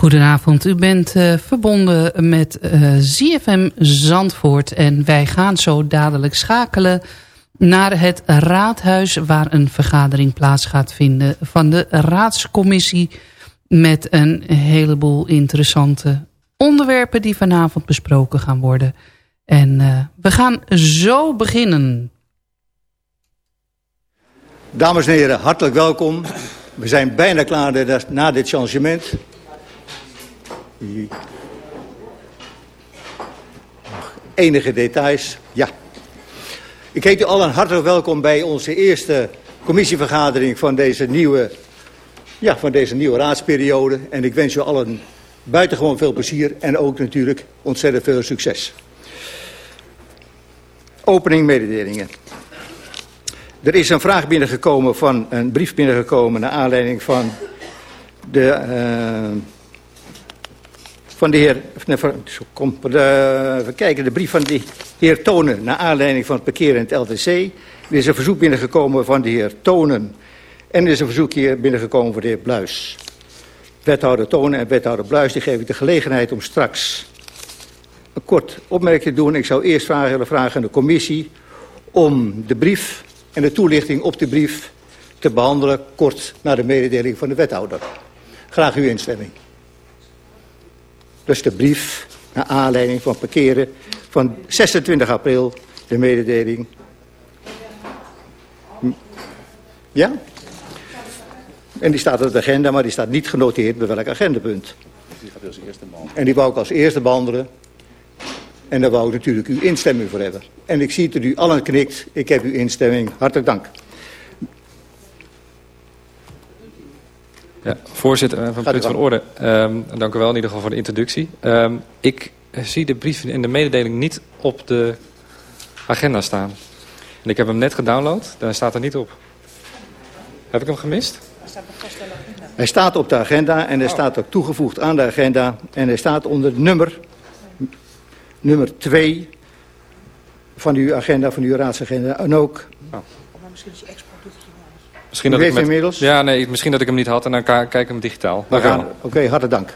Goedenavond, u bent uh, verbonden met uh, eh, ZFM Zandvoort en wij gaan zo dadelijk schakelen naar het raadhuis waar een vergadering plaats gaat vinden van de raadscommissie met een heleboel interessante onderwerpen die vanavond besproken gaan worden. En uh, we gaan zo beginnen. Dames en heren, hartelijk welkom. We zijn bijna klaar na dit changement. Enige details. Ja. Ik heet u allen hartelijk welkom bij onze eerste commissievergadering van deze nieuwe, ja, van deze nieuwe raadsperiode. En ik wens u allen buitengewoon veel plezier en ook natuurlijk ontzettend veel succes. Opening mededelingen. Er is een vraag binnengekomen van een brief binnengekomen naar aanleiding van de... Uh, van de heer... We kijken, de brief van de heer Tonen... naar aanleiding van het parkeren in het LTC. Er is een verzoek binnengekomen van de heer Tonen. En er is een verzoek hier binnengekomen van de heer Bluis. Wethouder Tonen en wethouder Bluis... die geef ik de gelegenheid om straks een kort opmerking te doen. Ik zou eerst vragen, willen vragen aan de commissie... om de brief en de toelichting op de brief te behandelen... kort na de mededeling van de wethouder. Graag uw instemming. Dus de brief naar aanleiding van parkeren van 26 april, de mededeling. Ja? En die staat op de agenda, maar die staat niet genoteerd bij welk agendapunt. Die gaat als eerste behandelen. En die wou ik als eerste behandelen. En daar wou ik natuurlijk uw instemming voor hebben. En ik zie dat u allen knikt. Ik heb uw instemming. Hartelijk dank. Ja, voorzitter, van eh, punt van orde. Um, dank u wel in ieder geval voor de introductie. Um, ik zie de brief in de mededeling niet op de agenda staan. En ik heb hem net gedownload, daar staat er niet op. Heb ik hem gemist? Hij staat op de agenda en hij oh. staat ook toegevoegd aan de agenda. En hij staat onder nummer, nummer 2 van uw agenda, van uw raadsagenda. En ook... Oh. Maar misschien is hij Misschien dat ik met... inmiddels? Ja, nee, misschien dat ik hem niet had en dan kijk ik hem digitaal. Oké, okay, hartelijk dank.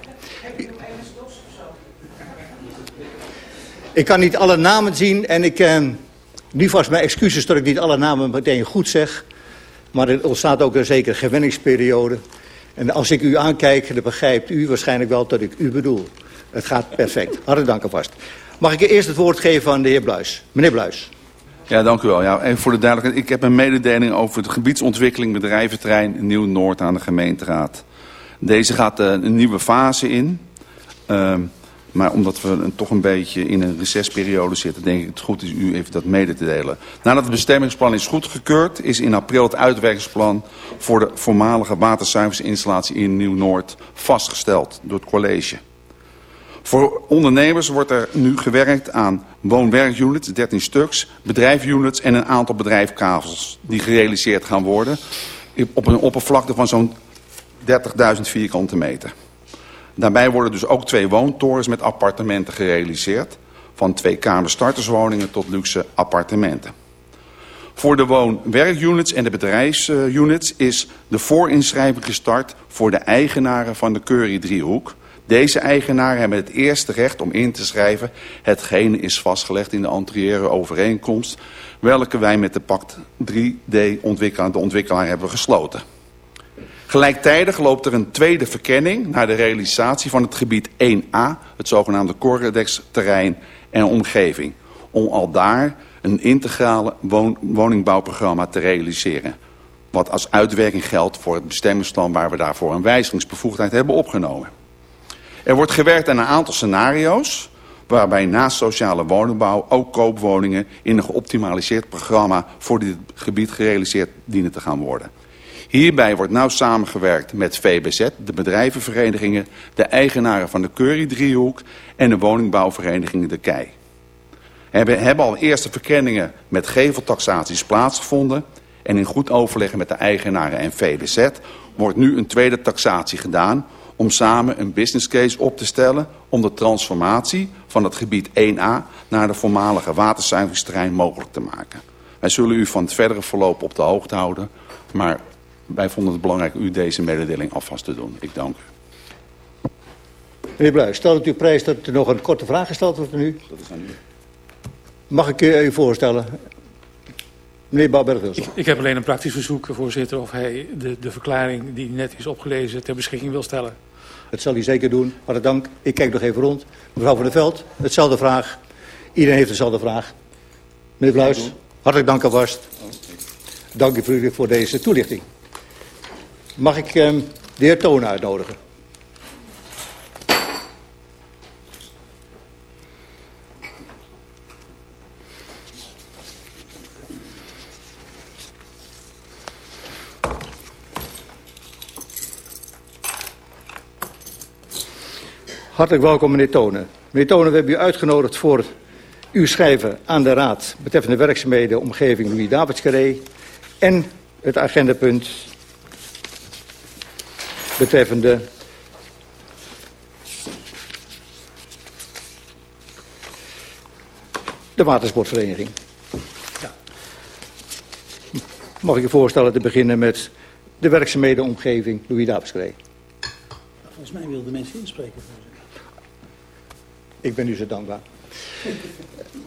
Ik kan niet alle namen zien en ik... Eh, nu vast mijn excuses dat ik niet alle namen meteen goed zeg. Maar er ontstaat ook een zekere gewenningsperiode. En als ik u aankijk, dan begrijpt u waarschijnlijk wel dat ik u bedoel. Het gaat perfect. Hartelijk dank alvast. Mag ik eerst het woord geven aan de heer Bluis. Meneer Bluis. Ja, dank u wel. Ja, even voor de duidelijkheid. Ik heb een mededeling over de gebiedsontwikkeling bedrijventerrein Nieuw-Noord aan de gemeenteraad. Deze gaat uh, een nieuwe fase in. Uh, maar omdat we een, toch een beetje in een recessperiode zitten... denk ik het goed is u even dat mede te delen. Nadat het bestemmingsplan is goedgekeurd... is in april het uitwerkingsplan voor de voormalige waterzuiveringsinstallatie in Nieuw-Noord... vastgesteld door het college. Voor ondernemers wordt er nu gewerkt aan woon-werkunits, 13 stuks, bedrijfunits en een aantal bedrijfkavels die gerealiseerd gaan worden op een oppervlakte van zo'n 30.000 vierkante meter. Daarbij worden dus ook twee woontorens met appartementen gerealiseerd, van twee kamerstarterswoningen tot luxe appartementen. Voor de woon-werkunits en de bedrijfsunits is de voorinschrijving gestart voor de eigenaren van de Curry-driehoek deze eigenaren hebben het eerste recht om in te schrijven... hetgeen is vastgelegd in de anterieure overeenkomst... welke wij met de pact 3D-ontwikkelaar de ontwikkelaar hebben gesloten. Gelijktijdig loopt er een tweede verkenning naar de realisatie van het gebied 1A... het zogenaamde Corredex-terrein en omgeving... om al daar een integrale woningbouwprogramma te realiseren... wat als uitwerking geldt voor het bestemmingsplan waar we daarvoor een wijzigingsbevoegdheid hebben opgenomen. Er wordt gewerkt aan een aantal scenario's waarbij naast sociale woningbouw ook koopwoningen in een geoptimaliseerd programma voor dit gebied gerealiseerd dienen te gaan worden. Hierbij wordt nauw samengewerkt met VBZ, de bedrijvenverenigingen, de eigenaren van de Curry-driehoek en de woningbouwvereniging De Kei. Er hebben al eerste verkenningen met geveltaxaties plaatsgevonden en in goed overleg met de eigenaren en VBZ wordt nu een tweede taxatie gedaan om samen een business case op te stellen om de transformatie van het gebied 1A naar de voormalige waterzuiveringsterrein mogelijk te maken. Wij zullen u van het verdere verloop op de hoogte houden, maar wij vonden het belangrijk u deze mededeling alvast te doen. Ik dank u. Meneer Bluis, stel het u prijs dat er nog een korte vraag gesteld wordt nu. Dat is aan u. Mag ik u voorstellen? Meneer Bouwberg ik, ik heb alleen een praktisch verzoek, voorzitter, of hij de, de verklaring die net is opgelezen ter beschikking wil stellen. Dat zal hij zeker doen. Hartelijk dank. Ik kijk nog even rond. Mevrouw van der Veld, hetzelfde vraag. Iedereen heeft dezelfde vraag. Meneer Bluis, hartelijk dank alvast. Dank u voor deze toelichting. Mag ik eh, de heer Toon uitnodigen? Hartelijk welkom, meneer Tonen. Meneer Tonen, we hebben u uitgenodigd voor uw schrijven aan de Raad... betreffende werkzaamheden omgeving Louis Davidscarré... en het agendapunt betreffende de watersportvereniging. Mag ik je voorstellen te beginnen met de werkzaamheden omgeving Louis Davidscarré? Volgens mij wilden mensen inspreken. Ik ben u zo dankbaar.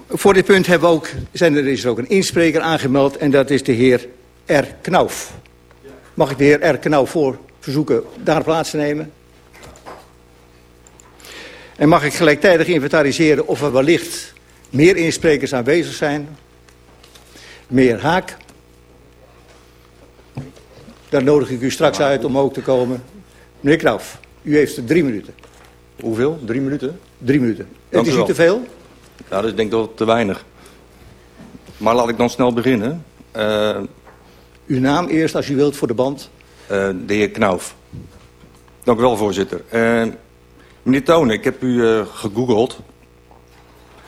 Voor dit punt ook, zijn er is er ook een inspreker aangemeld en dat is de heer R. Knauf. Mag ik de heer R. Knauf voor verzoeken daar plaats te nemen? En mag ik gelijktijdig inventariseren of er wellicht meer insprekers aanwezig zijn? Meneer Haak. Dan nodig ik u straks uit om ook te komen. Meneer Knauf, u heeft drie minuten. Hoeveel? Drie minuten? Drie minuten. Dank het is u niet te veel? Ja, dus ik denk dat het te weinig. Maar laat ik dan snel beginnen. Eh, Uw naam eerst, als u wilt, voor de band. eh, de heer Knauf. Dank u wel, voorzitter. Eh, meneer Tonen, ik heb u gegoogeld.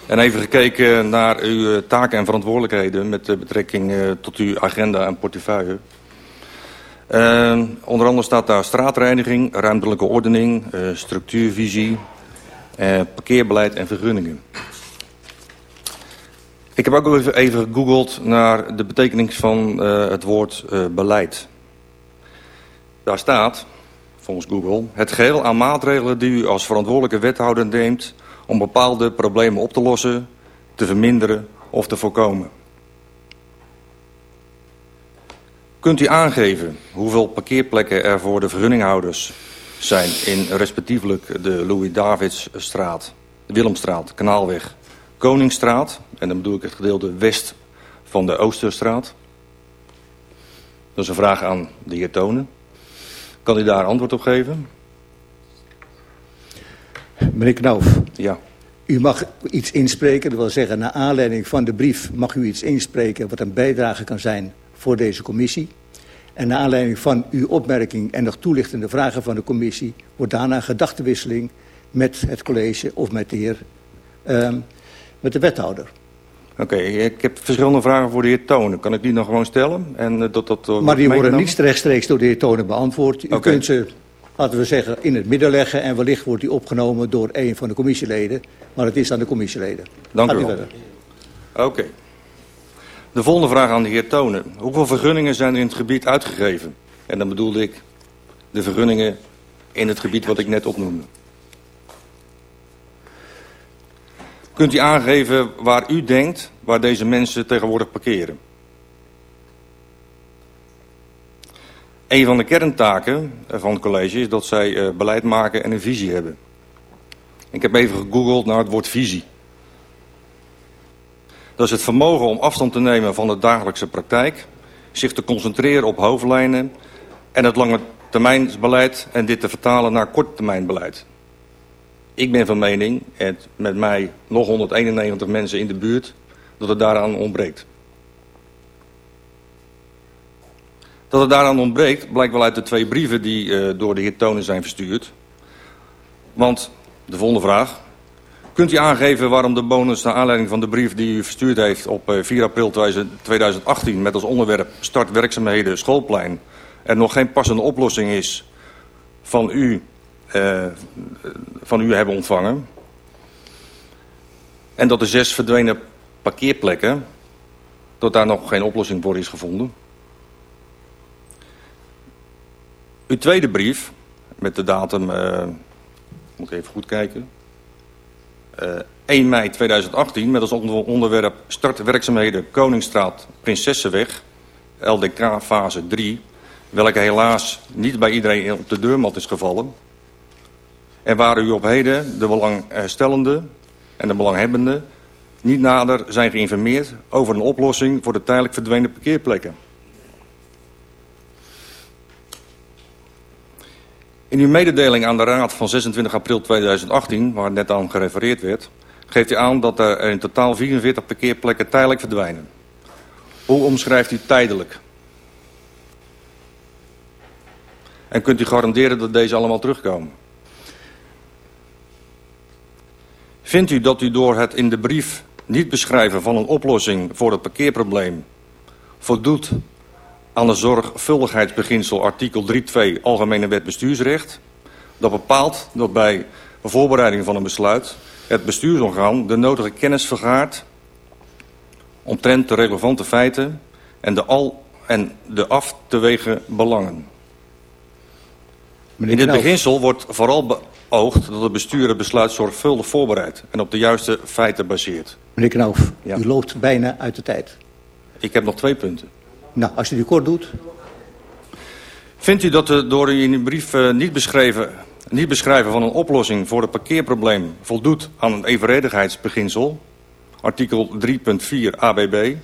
En even gekeken naar uw taken en verantwoordelijkheden... met betrekking tot uw agenda en portefeuille. Eh, onder andere staat daar straatreiniging, ruimtelijke ordening... eh, structuurvisie, eh, parkeerbeleid en vergunningen. Ik heb ook even, even gegoogeld naar de betekenis van eh, het woord beleid. Daar staat, volgens Google, het geheel aan maatregelen die u als verantwoordelijke wethouder neemt om bepaalde problemen op te lossen, te verminderen of te voorkomen. Kunt u aangeven hoeveel parkeerplekken er voor de vergunninghouders zijn in respectievelijk de Louis-Davidsstraat, Willemstraat, Kanaalweg, Koningsstraat, en dan bedoel ik het gedeelte west van de Oosterstraat. Dat is een vraag aan de heer Tonen. Kan u daar antwoord op geven? Meneer Knauf, Ja. u mag iets inspreken. Dat wil zeggen, naar aanleiding van de brief mag u iets inspreken... wat een bijdrage kan zijn voor deze commissie. En naar aanleiding van uw opmerking en nog toelichtende vragen van de commissie... wordt daarna een gedachtenwisseling met het college of met de heer... ehm, met de wethouder. Oké, ik heb verschillende vragen voor de heer Tonen. Kan ik die nog gewoon stellen? En, eh, dat, dat, eh, Maar die worden niet rechtstreeks door de heer Tonen beantwoord. U kunt ze, laten we zeggen, in het midden leggen... en wellicht wordt die opgenomen door een van de commissieleden. Maar het is aan de commissieleden. Dank Gaat u wel. Oké. De volgende vraag aan de heer Tonen. Hoeveel vergunningen zijn er in het gebied uitgegeven? En dan bedoelde ik de vergunningen in het gebied wat ik net opnoemde. Kunt u aangeven waar u denkt waar deze mensen tegenwoordig parkeren? Een van de kerntaken van het college is dat zij eh, beleid maken en een visie hebben. Ik heb even gegoogeld naar het woord visie. Dat is het vermogen om afstand te nemen van de dagelijkse praktijk, zich te concentreren op hoofdlijnen en het lange termijnsbeleid en dit te vertalen naar korttermijnbeleid. Ik ben van mening, en met mij nog 191 mensen in de buurt, dat het daaraan ontbreekt. Dat het daaraan ontbreekt blijkt wel uit de twee brieven die eh, door de heer Tonen zijn verstuurd. Want, de volgende vraag, Kunt u aangeven waarom de bonus naar aanleiding van de brief die u verstuurd heeft op eh, 4 april 2018 met als onderwerp start werkzaamheden schoolplein er nog geen passende oplossing is van u, eh, van u hebben ontvangen? En dat de zes verdwenen parkeerplekken, dat daar nog geen oplossing voor is gevonden? Uw tweede brief, met de datum, eh, moet ik even goed kijken... Uh, 1 mei 2018 met als onder onderwerp startwerkzaamheden Koningsstraat Prinsessenweg, LDK fase 3, welke helaas niet bij iedereen op de deurmat is gevallen. En waar u op heden de belangstellende en de belanghebbenden niet nader zijn geïnformeerd over een oplossing voor de tijdelijk verdwenen parkeerplekken. In uw mededeling aan de Raad van 26 april 2018, waar net aan gerefereerd werd, geeft u aan dat er in totaal 44 parkeerplekken tijdelijk verdwijnen. Hoe omschrijft u tijdelijk? En kunt u garanderen dat deze allemaal terugkomen? Vindt u dat u door het in de brief niet beschrijven van een oplossing voor het parkeerprobleem voldoet aan het zorgvuldigheidsbeginsel artikel 3.2 Algemene Wet Bestuursrecht. Dat bepaalt dat bij de voorbereiding van een besluit het bestuursorgaan de nodige kennis vergaart omtrent de relevante feiten en de, al, en de af te wegen belangen. Meneer In dit beginsel wordt vooral beoogd dat het bestuur het besluit zorgvuldig voorbereidt en op de juiste feiten baseert. Meneer Knauf, Ja. u loopt bijna uit de tijd. Ik heb nog twee punten. Nou, als u die kort doet. Vindt u dat de door u in uw brief uh, niet, beschreven, niet beschrijven van een oplossing voor het parkeerprobleem voldoet aan een evenredigheidsbeginsel, artikel 3.4 ABB,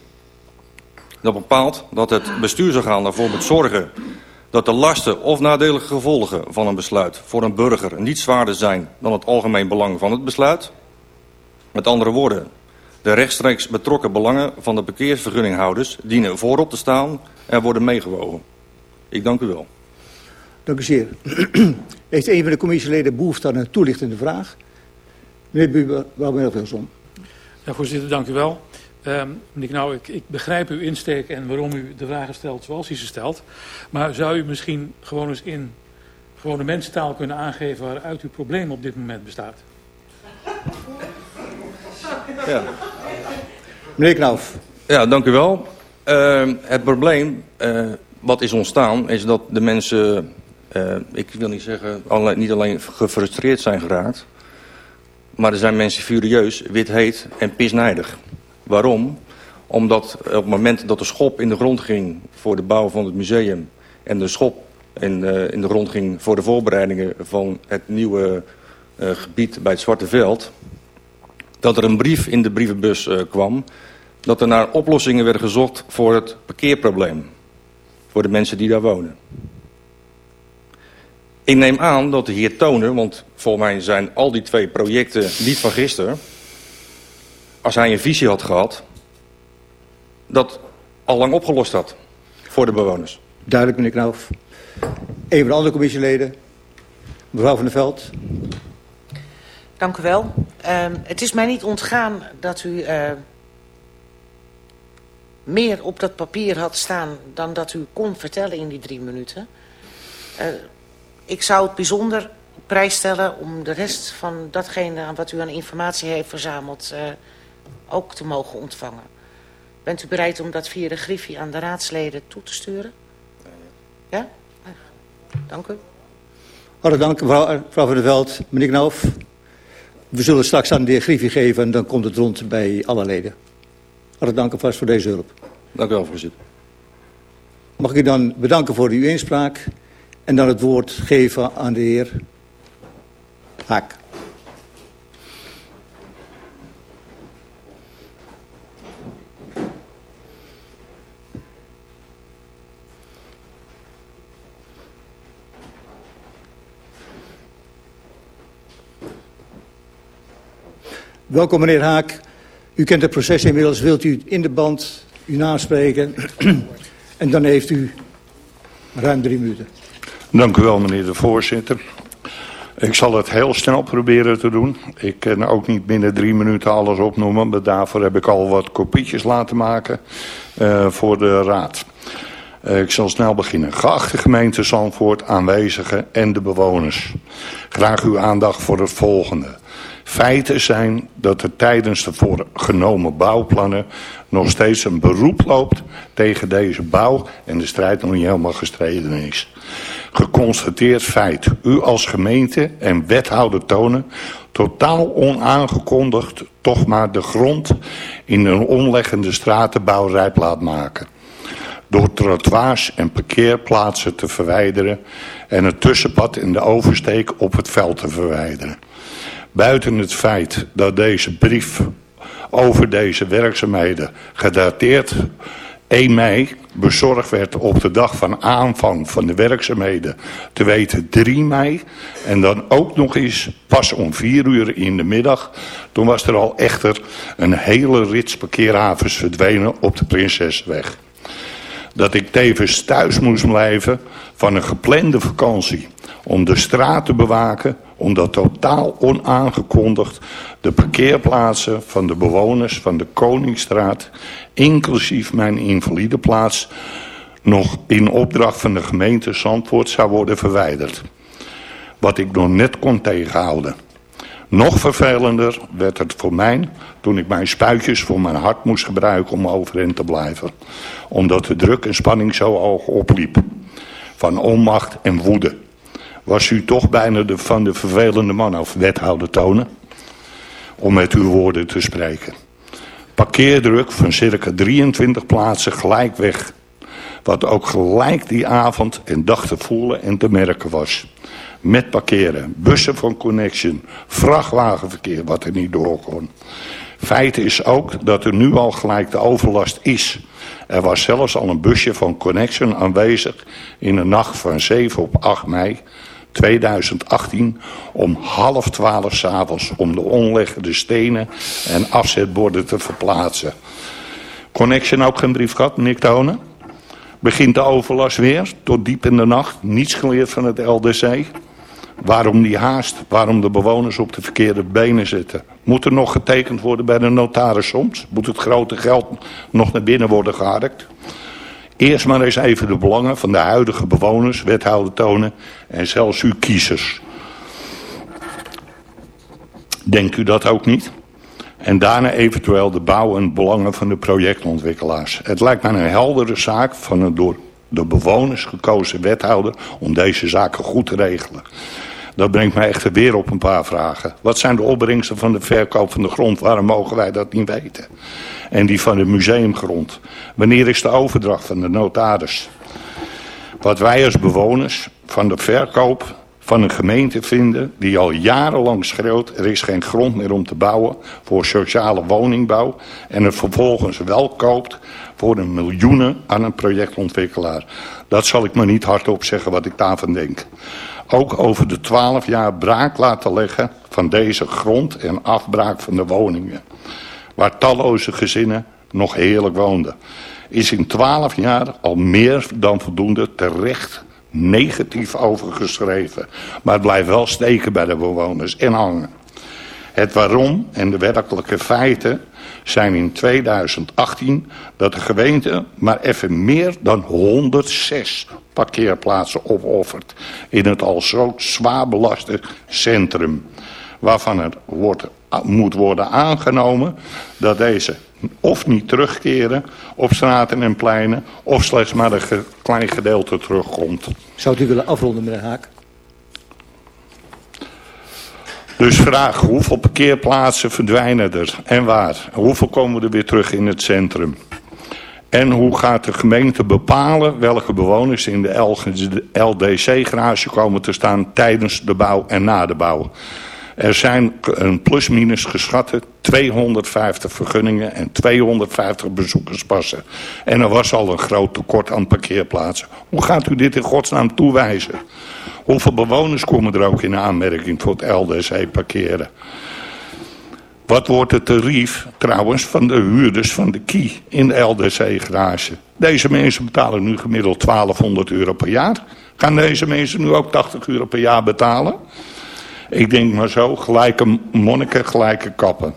dat bepaalt dat het bestuursorgaan ervoor moet zorgen dat de lasten of nadelige gevolgen van een besluit voor een burger niet zwaarder zijn dan het algemeen belang van het besluit. Met andere woorden, de rechtstreeks betrokken belangen van de parkeersvergunninghouders dienen voorop te staan en worden meegewogen. Ik dank u wel. Dank u zeer. Heeft een van de commissieleden behoefte aan een toelichtende vraag? Meneer Buber, wel Wilson. Ja, voorzitter, dank u wel. Uh, meneer Knauw, ik, ik, begrijp uw insteek en waarom u de vragen stelt zoals u ze stelt. Maar zou u misschien gewoon eens in gewone mensentaal kunnen aangeven waaruit uw probleem op dit moment bestaat? Ja. Meneer Knauf. Ja, dank u wel. Uh, het probleem uh, wat is ontstaan is dat de mensen, uh, ik wil niet zeggen, niet alleen gefrustreerd zijn geraakt. Maar er zijn mensen furieus, wit heet en pisnijdig. Waarom? Omdat op het moment dat de schop in de grond ging voor de bouw van het museum... en de schop in, uh, in de grond ging voor de voorbereidingen van het nieuwe gebied bij het Zwarte Veld... dat er een brief in de brievenbus uh, kwam... dat er naar oplossingen werden gezocht voor het parkeerprobleem. Voor de mensen die daar wonen. Ik neem aan dat de heer Toner, want volgens mij zijn al die twee projecten niet van gisteren als hij een visie had gehad, dat al lang opgelost had voor de bewoners. Duidelijk, meneer Knauf. Een van de andere commissieleden, mevrouw van der Veld. Dank u wel. Uh, het is mij niet ontgaan dat u uh, meer op dat papier had staan dan dat u kon vertellen in die drie minuten. Uh, ik zou het bijzonder prijs stellen om de rest van datgene wat u aan informatie heeft verzameld ook te mogen ontvangen. Bent u bereid om dat via de griffie aan de raadsleden toe te sturen? Ja? Dank u. Hartelijk dank, mevrouw, van der Veld. Meneer Knauf, we zullen straks aan de heer Griffie geven... en dan komt het rond bij alle leden. Hartelijk dank alvast voor deze hulp. Dank u wel, voorzitter. Mag ik u dan bedanken voor uw inspraak... en dan het woord geven aan de heer Haak. Welkom meneer Haak. U kent het proces inmiddels. Wilt u in de band uw naam spreken? en dan heeft u ruim drie minuten. Dank u wel meneer de voorzitter. Ik zal het heel snel proberen te doen. Ik kan ook niet binnen drie minuten alles opnoemen. Maar daarvoor heb ik al wat kopietjes laten maken uh, voor de raad. Uh, ik zal snel beginnen. Geachte gemeente Zandvoort, aanwezigen en de bewoners. Graag uw aandacht voor het volgende. Feiten zijn dat er tijdens de voorgenomen bouwplannen nog steeds een beroep loopt tegen deze bouw en de strijd nog niet helemaal gestreden is. Geconstateerd feit. U als gemeente en wethouder tonen totaal onaangekondigd toch maar de grond in een onleggende stratenbouw rijp laat maken. Door trottoirs en parkeerplaatsen te verwijderen en het tussenpad in de oversteek op het veld te verwijderen. Buiten het feit dat deze brief over deze werkzaamheden gedateerd 1 mei bezorgd werd op de dag van aanvang van de werkzaamheden, te weten 3 mei. En dan ook nog eens pas om 4 uur in de middag. Toen was er al echter een hele rits parkeerhavens verdwenen op de Prinsesweg. Dat ik tevens thuis moest blijven van een geplande vakantie om de straat te bewaken, omdat totaal onaangekondigd de parkeerplaatsen van de bewoners van de Koningsstraat, inclusief mijn invalideplaats, nog in opdracht van de gemeente Zandvoort zou worden verwijderd. Wat ik nog net kon tegenhouden. Nog vervelender werd het voor mij toen ik mijn spuitjes voor mijn hart moest gebruiken om overeind te blijven. Omdat de druk en spanning zo hoog opliep. Van onmacht en woede was u toch bijna de, van de vervelende man of wethouder tonen. Om met uw woorden te spreken. Parkeerdruk van circa 23 plaatsen gelijk weg. Wat ook gelijk die avond en dag te voelen en te merken was. Met parkeren, bussen van Connection, vrachtwagenverkeer wat er niet door kon. Feit is ook dat er nu al gelijk de overlast is. Er was zelfs al een busje van Connection aanwezig in de nacht van 7 op 8 mei 2018 om half twaalf s'avonds om de onleggende stenen en afzetborden te verplaatsen. Connection ook geen brief gehad, meneer Tonen? Begint de overlast weer, tot diep in de nacht, niets geleerd van het LDC. Waarom die haast? Waarom de bewoners op de verkeerde benen zitten? Moet er nog getekend worden bij de notaris soms? Moet het grote geld nog naar binnen worden geharkt? Eerst maar eens even de belangen van de huidige bewoners, wethouder tonen en zelfs uw kiezers. Denkt u dat ook niet? En daarna eventueel de bouw en belangen van de projectontwikkelaars. Het lijkt mij een heldere zaak van een door de bewoners gekozen wethouder om deze zaken goed te regelen. Dat brengt mij echter weer op een paar vragen. Wat zijn de opbrengsten van de verkoop van de grond? Waarom mogen wij dat niet weten? En die van de museumgrond. Wanneer is de overdracht van de notaris? Wat wij als bewoners van de verkoop van een gemeente vinden die al jarenlang schreeuwt... er is geen grond meer om te bouwen voor sociale woningbouw... en het vervolgens wel koopt voor een miljoenen aan een projectontwikkelaar. Dat zal ik maar niet hardop zeggen wat ik daarvan denk. Ook over de twaalf jaar braak laten leggen van deze grond en afbraak van de woningen. Waar talloze gezinnen nog heerlijk woonden. Is in twaalf jaar al meer dan voldoende terecht negatief over geschreven. Maar het blijft wel steken bij de bewoners en hangen. Het waarom en de werkelijke feiten zijn in 2018 dat de gemeente maar even meer dan 106 parkeerplaatsen opoffert in het al zo zwaar belaste centrum. Waarvan het wordt, moet worden aangenomen dat deze of niet terugkeren op straten en pleinen of slechts maar een klein gedeelte terugkomt. Zou u willen afronden meneer Haak? Dus vraag, hoeveel parkeerplaatsen verdwijnen er en waar? Hoeveel komen er weer terug in het centrum? En hoe gaat de gemeente bepalen welke bewoners in de LDC-garage komen te staan tijdens de bouw en na de bouw? Er zijn een plus-minus geschatte 250 vergunningen en 250 bezoekerspassen. En er was al een groot tekort aan parkeerplaatsen. Hoe gaat u dit in godsnaam toewijzen? Hoeveel bewoners komen er ook in aanmerking voor het LDC parkeren? Wat wordt het tarief trouwens van de huurders van de Kie in de LDC garage? Deze mensen betalen nu gemiddeld 1200 euro per jaar. Gaan deze mensen nu ook 80 euro per jaar betalen? Ik denk maar zo, gelijke monniken, gelijke kappen.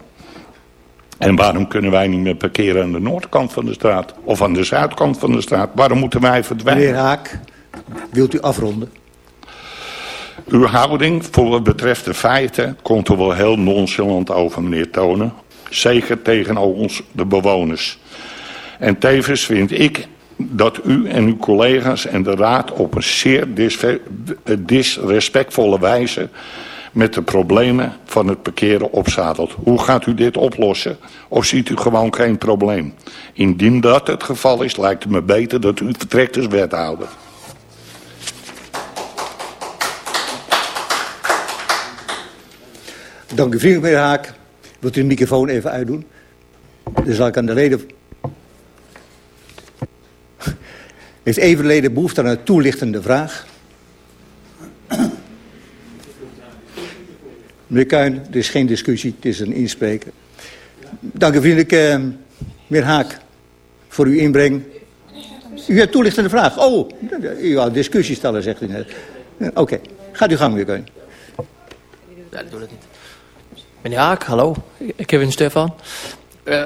En waarom kunnen wij niet meer parkeren aan de noordkant van de straat? Of aan de zuidkant van de straat? Waarom moeten wij verdwijnen? Meneer Haak, wilt u afronden? Uw houding voor wat betreft de feiten komt er wel heel nonchalant over, meneer Tonen. Zeker tegen ons, de bewoners. En tevens vind ik dat u en uw collega's en de raad op een zeer disrespectvolle wijze met de problemen van het parkeren opzadelt. Hoe gaat u dit oplossen? Of ziet u gewoon geen probleem? Indien dat het geval is, lijkt het me beter dat u vertrekt als wethouder. Dank u vriendelijk, meneer Haak. Wilt u de microfoon even uitdoen? Dan zal ik aan de leden... Heeft even de leden behoefte aan een toelichtende vraag? Meneer Kuin, er is geen discussie, het is een inspreken. Dank u vriendelijk, eh, meneer Haak, voor uw inbreng. U hebt toelichtende vraag. Oh, u wou discussie stellen, zegt u net. Oké, okay. gaat uw gang, meneer Kuin. Ja, ik doe dat niet. Meneer Haak, hallo. Ik heb een Stefan. Uh,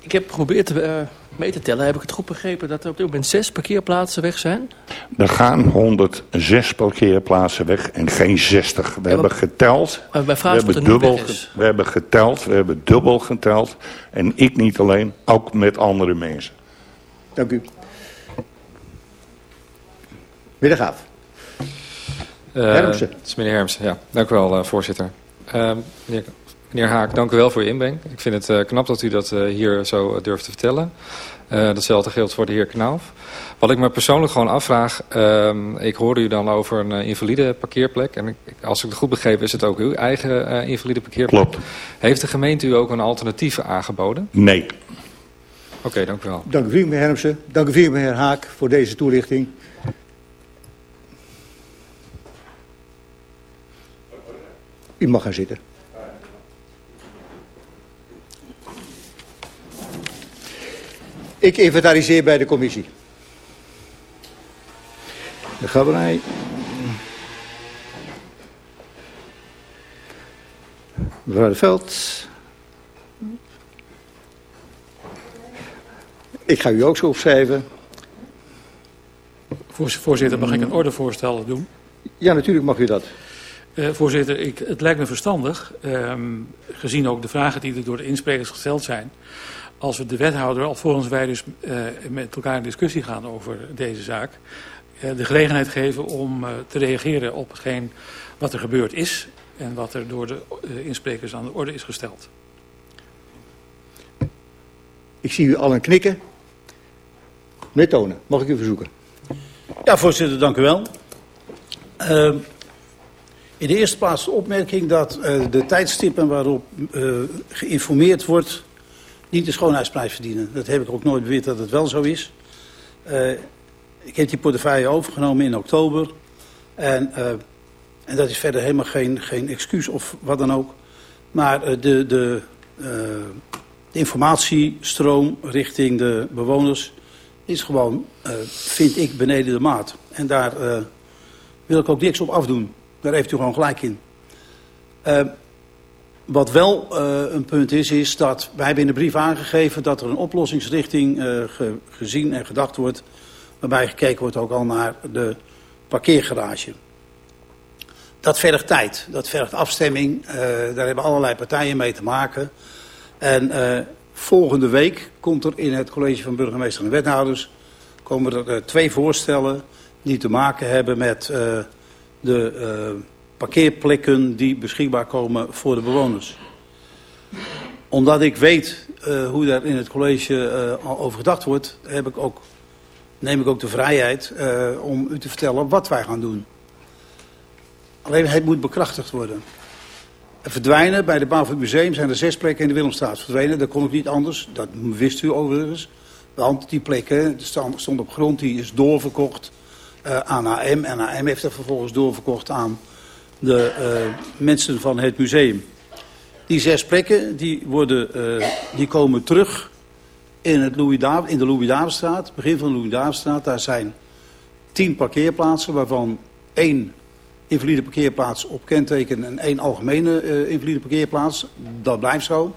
ik heb geprobeerd uh, mee te tellen. Heb ik het goed begrepen dat er op dit moment zes parkeerplaatsen weg zijn? Er gaan 106 parkeerplaatsen weg en geen 60. We hebben geteld. Uh, we, hebben dubbel, we hebben geteld. We hebben dubbel geteld. En ik niet alleen, ook met andere mensen. Dank u. Meneer Gaaf. Hermsen. Het is meneer Hermsen, ja. Dank u wel, voorzitter. Uh, meneer Meneer Haak, dank u wel voor uw inbreng. Ik vind het knap dat u dat hier zo durft te vertellen. datzelfde geldt voor de heer Knauf. Wat ik me persoonlijk gewoon afvraag... Uh, ik hoorde u dan over een invalide parkeerplek. En ik, als ik het goed begreep is het ook uw eigen invalide parkeerplek. Klopt. Heeft de gemeente u ook een alternatief aangeboden? Nee. Oké, dank u wel. Dank u veel, meneer Hermsen. Dank u veel, meneer Haak, voor deze toelichting. U mag gaan zitten. Ik inventariseer bij de commissie. Dan gaan we naar... Mevrouw de Veld. Ik ga u ook zo opschrijven. Voorzitter, mag ik een ordevoorstel doen? Ja, natuurlijk mag u dat. Uh, voorzitter, ik, het lijkt me verstandig, um, gezien ook de vragen die er door de insprekers gesteld zijn, als we de wethouder, alvorens wij dus uh, met elkaar in discussie gaan over deze zaak, uh, de gelegenheid geven om te reageren op hetgeen wat er gebeurd is en wat er door de insprekers aan de orde is gesteld. Ik zie u al een knikken. Meneer Tonen, mag ik u verzoeken? Ja, voorzitter, dank u wel. In de eerste plaats de opmerking dat uh, de tijdstippen waarop uh, geïnformeerd wordt niet de schoonheidsprijs verdienen. Dat heb ik ook nooit beweerd dat het wel zo is. Uh, ik heb die portefeuille overgenomen in oktober. En, en dat is verder helemaal geen, geen excuus of wat dan ook. Maar de, de, de informatiestroom richting de bewoners is gewoon, vind ik, beneden de maat. En daar wil ik ook niks op afdoen. Daar heeft u gewoon gelijk in. Uh, wat wel uh, een punt is, is dat wij hebben in de brief aangegeven dat er een oplossingsrichting ge, gezien en gedacht wordt. Waarbij gekeken wordt ook al naar de parkeergarage. Dat vergt tijd, dat vergt afstemming. daar hebben allerlei partijen mee te maken. En volgende week komt er in het college van burgemeester en wethouders komen er twee voorstellen die te maken hebben met de uh, parkeerplekken die beschikbaar komen voor de bewoners. Omdat ik weet uh, hoe daar in het college uh, al over gedacht wordt, heb ik ook, neem ik ook de vrijheid om u te vertellen wat wij gaan doen. Alleen het moet bekrachtigd worden. Verdwijnen, bij de bouw museum zijn er zes plekken in de Willemstraat verdwenen. Dat kon ook niet anders, dat wist u overigens. Want die plekken stonden op grond, die is doorverkocht aan AM. En AM heeft dat vervolgens doorverkocht aan de uh, mensen van het museum. Die zes plekken die worden, uh, die komen terug in, het Louis in de Louis-Davidstraat, begin van de Louis-Davidstraat. Daar zijn tien parkeerplaatsen, waarvan één invalide parkeerplaats op kenteken en één algemene invalide parkeerplaats. Dat blijft zo.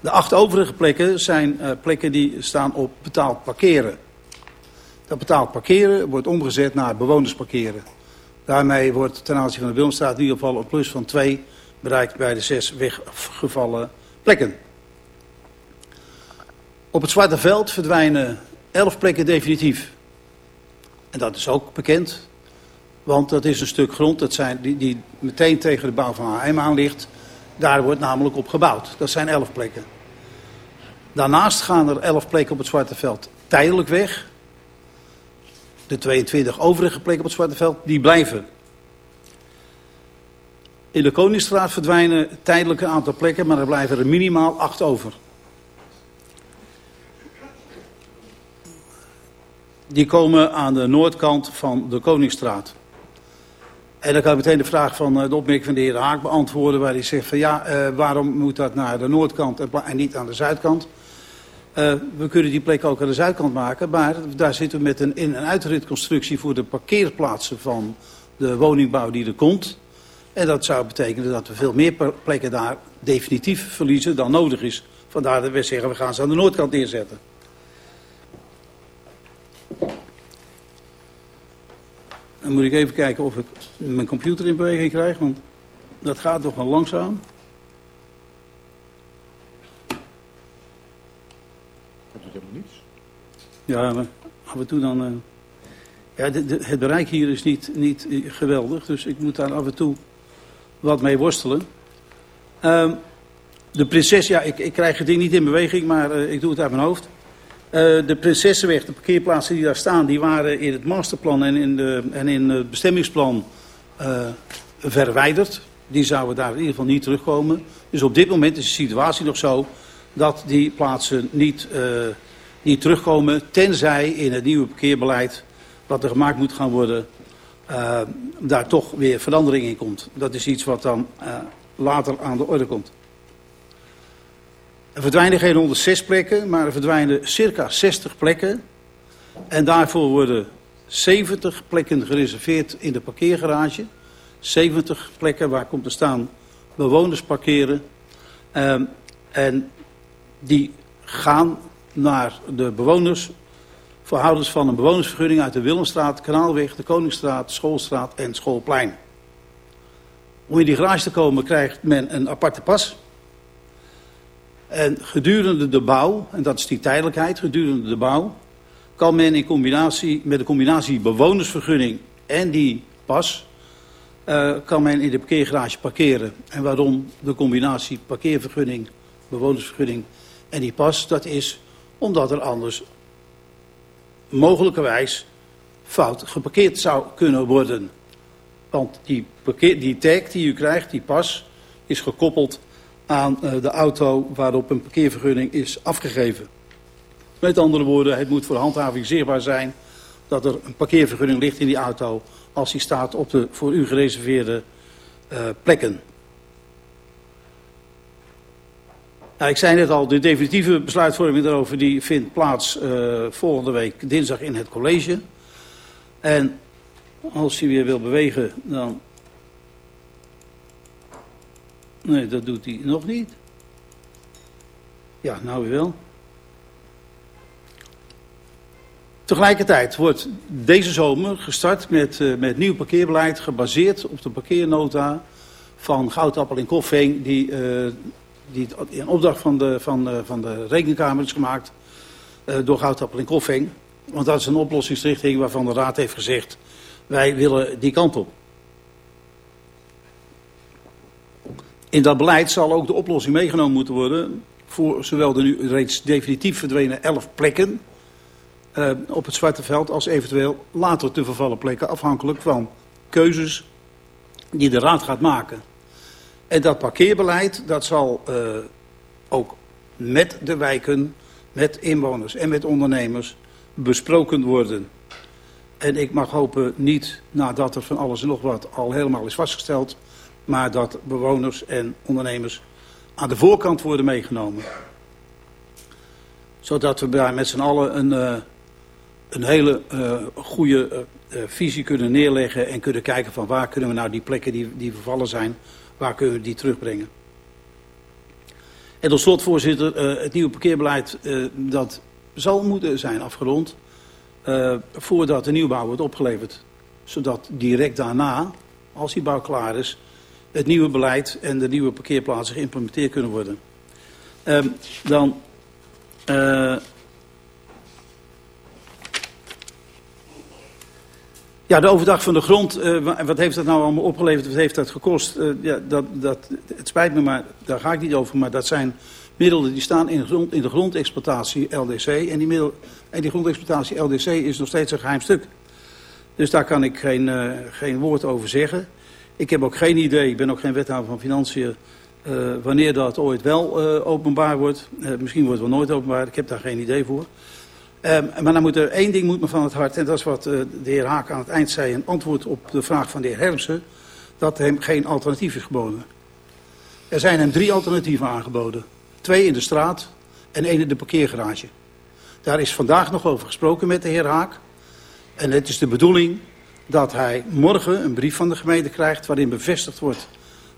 De acht overige plekken zijn plekken die staan op betaald parkeren. Dat betaald parkeren wordt omgezet naar bewonersparkeren. Daarmee wordt ten aanzien van de Wilmstraat in ieder geval een plus van 2 bereikt bij de zes weggevallen plekken. Op het Zwarte Veld verdwijnen 11 plekken definitief. En dat is ook bekend, want dat is een stuk grond dat zijn, die, die meteen tegen de bouw van HM aan ligt. Daar wordt namelijk op gebouwd. Dat zijn 11 plekken. Daarnaast gaan er 11 plekken op het Zwarte Veld tijdelijk weg de 22 overige plekken op het Zwarte Veld, die blijven. In de Koningsstraat verdwijnen tijdelijk een aantal plekken, maar er blijven er minimaal acht over. Die komen aan de noordkant van de Koningsstraat. En dan kan ik meteen de vraag van eh, de opmerking van de heer Haak beantwoorden... waar hij zegt van ja, uh, waarom moet dat naar de noordkant en niet aan de zuidkant... Uh, we kunnen die plek ook aan de zuidkant maken, maar daar zitten we met een in- en uitritconstructie voor de parkeerplaatsen van de woningbouw die er komt. En dat zou betekenen dat we veel meer plekken daar definitief verliezen dan nodig is. Vandaar dat we zeggen, we gaan ze aan de noordkant neerzetten. Dan moet ik even kijken of ik mijn computer in beweging krijg, want dat gaat nog wel langzaam. Ja, maar af en toe dan... Uh... Ja, de, het bereik hier is niet, niet geweldig, dus ik moet daar af en toe wat mee worstelen. Uh, de prinses, ja, ik, ik krijg het ding niet in beweging, maar uh, ik doe het uit mijn hoofd. Uh, de Prinsessenweg, de parkeerplaatsen die daar staan, die waren in het masterplan en in, de, en in het bestemmingsplan verwijderd. Die zouden daar in ieder geval niet terugkomen. Dus op dit moment is de situatie nog zo dat die plaatsen niet, niet terugkomen, tenzij in het nieuwe parkeerbeleid wat er gemaakt moet gaan worden, uh, daar toch weer verandering in komt. Dat is iets wat dan uh, later aan de orde komt. Er verdwijnen geen 106 plekken, maar er verdwijnen circa 60 plekken. En daarvoor worden 70 plekken gereserveerd in de parkeergarage. 70 plekken waar komt te staan bewoners parkeren. Um, en die gaan naar de bewoners, voorhouders van een bewonersvergunning uit de Willemstraat, Kanaalweg, de Koningsstraat, Schoolstraat en Schoolplein. Om in die garage te komen krijgt men een aparte pas. En gedurende de bouw, en dat is die tijdelijkheid, gedurende de bouw, kan men in combinatie met de combinatie bewonersvergunning en die pas, uh, kan men in de parkeergarage parkeren. En waarom de combinatie parkeervergunning, bewonersvergunning en die pas, dat is omdat er anders mogelijkerwijs fout geparkeerd zou kunnen worden. Want die, parkeer, die tag die u krijgt, die pas, is gekoppeld aan uh, de auto waarop een parkeervergunning is afgegeven. Met andere woorden, het moet voor de handhaving zichtbaar zijn dat er een parkeervergunning ligt in die auto als die staat op de voor u gereserveerde uh, plekken. Nou, ik zei net al, de definitieve besluitvorming daarover die vindt plaats uh, volgende week dinsdag in het college. En als u weer wil bewegen, dan... Nee, dat doet hij nog niet. Ja, nou weer wel. Tegelijkertijd wordt deze zomer gestart met, uh, met nieuw parkeerbeleid gebaseerd op de parkeernota van Goudappel in Koffing, die, uh, die in opdracht van de, van, uh, van de rekenkamer is gemaakt door Goudappel in Koffing. Want dat is een oplossingsrichting waarvan de raad heeft gezegd, wij willen die kant op. In dat beleid zal ook de oplossing meegenomen moeten worden voor zowel de nu reeds definitief verdwenen elf plekken uh, op het Zwarte Veld als eventueel later te vervallen plekken, afhankelijk van keuzes die de raad gaat maken. En dat parkeerbeleid, dat zal uh, ook met de wijken, met inwoners en met ondernemers besproken worden. En ik mag hopen niet nadat er van alles en nog wat al helemaal is vastgesteld, maar dat bewoners en ondernemers aan de voorkant worden meegenomen. Zodat we daar met z'n allen een, uh, een hele uh, goede visie kunnen neerleggen en kunnen kijken van waar kunnen we nou die plekken die, die vervallen zijn, waar kunnen we die terugbrengen. En tot slot, voorzitter, uh, het nieuwe parkeerbeleid dat zal moeten zijn afgerond voordat de nieuwbouw wordt opgeleverd. Zodat direct daarna, als die bouw klaar is, het nieuwe beleid en de nieuwe parkeerplaatsen geïmplementeerd kunnen worden. Um, dan Ja, de overdag van de grond, uh, wat heeft dat nou allemaal opgeleverd, wat heeft dat gekost? Uh, ja, dat, dat, het spijt me, maar daar ga ik niet over. Maar dat zijn middelen die staan in de, grond, in de grondexploitatie LDC. En die, middel, en die grondexploitatie LDC is nog steeds een geheim stuk. Dus daar kan ik geen, uh, geen woord over zeggen. Ik heb ook geen idee, ik ben ook geen wethouder van Financiën, wanneer dat ooit wel openbaar wordt. Misschien wordt het wel nooit openbaar, ik heb daar geen idee voor. Um, maar dan moet er één ding moet me van het hart, en dat is wat uh, de heer Haak aan het eind zei, een antwoord op de vraag van de heer Hermsen, dat hem geen alternatief is geboden. Er zijn hem drie alternatieven aangeboden. Twee in de straat en één in de parkeergarage. Daar is vandaag nog over gesproken met de heer Haak. En het is de bedoeling dat hij morgen een brief van de gemeente krijgt waarin bevestigd wordt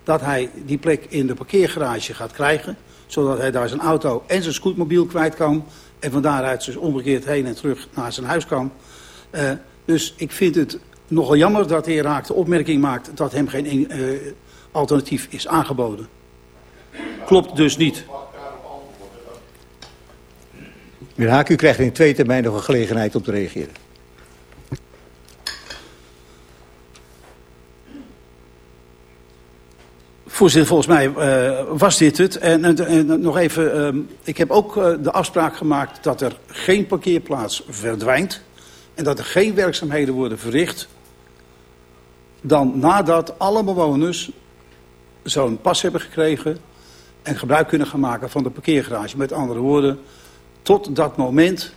dat hij die plek in de parkeergarage gaat krijgen. Zodat hij daar zijn auto en zijn scootmobiel kwijt kan. En van daaruit dus omgekeerd heen en terug naar zijn huis kan. Uh, dus ik vind het nogal jammer dat de heer Haak de opmerking maakt dat hem geen uh, alternatief is aangeboden. Klopt dus niet. Meneer Haak, u krijgt in twee termijn nog een gelegenheid om te reageren. Voorzitter, volgens mij uh, was dit het. En, en, nog even, uh, ik heb ook uh, de afspraak gemaakt dat er geen parkeerplaats verdwijnt. En dat er geen werkzaamheden worden verricht. Dan nadat alle bewoners zo'n pas hebben gekregen en gebruik kunnen gaan maken van de parkeergarage. Met andere woorden, tot dat moment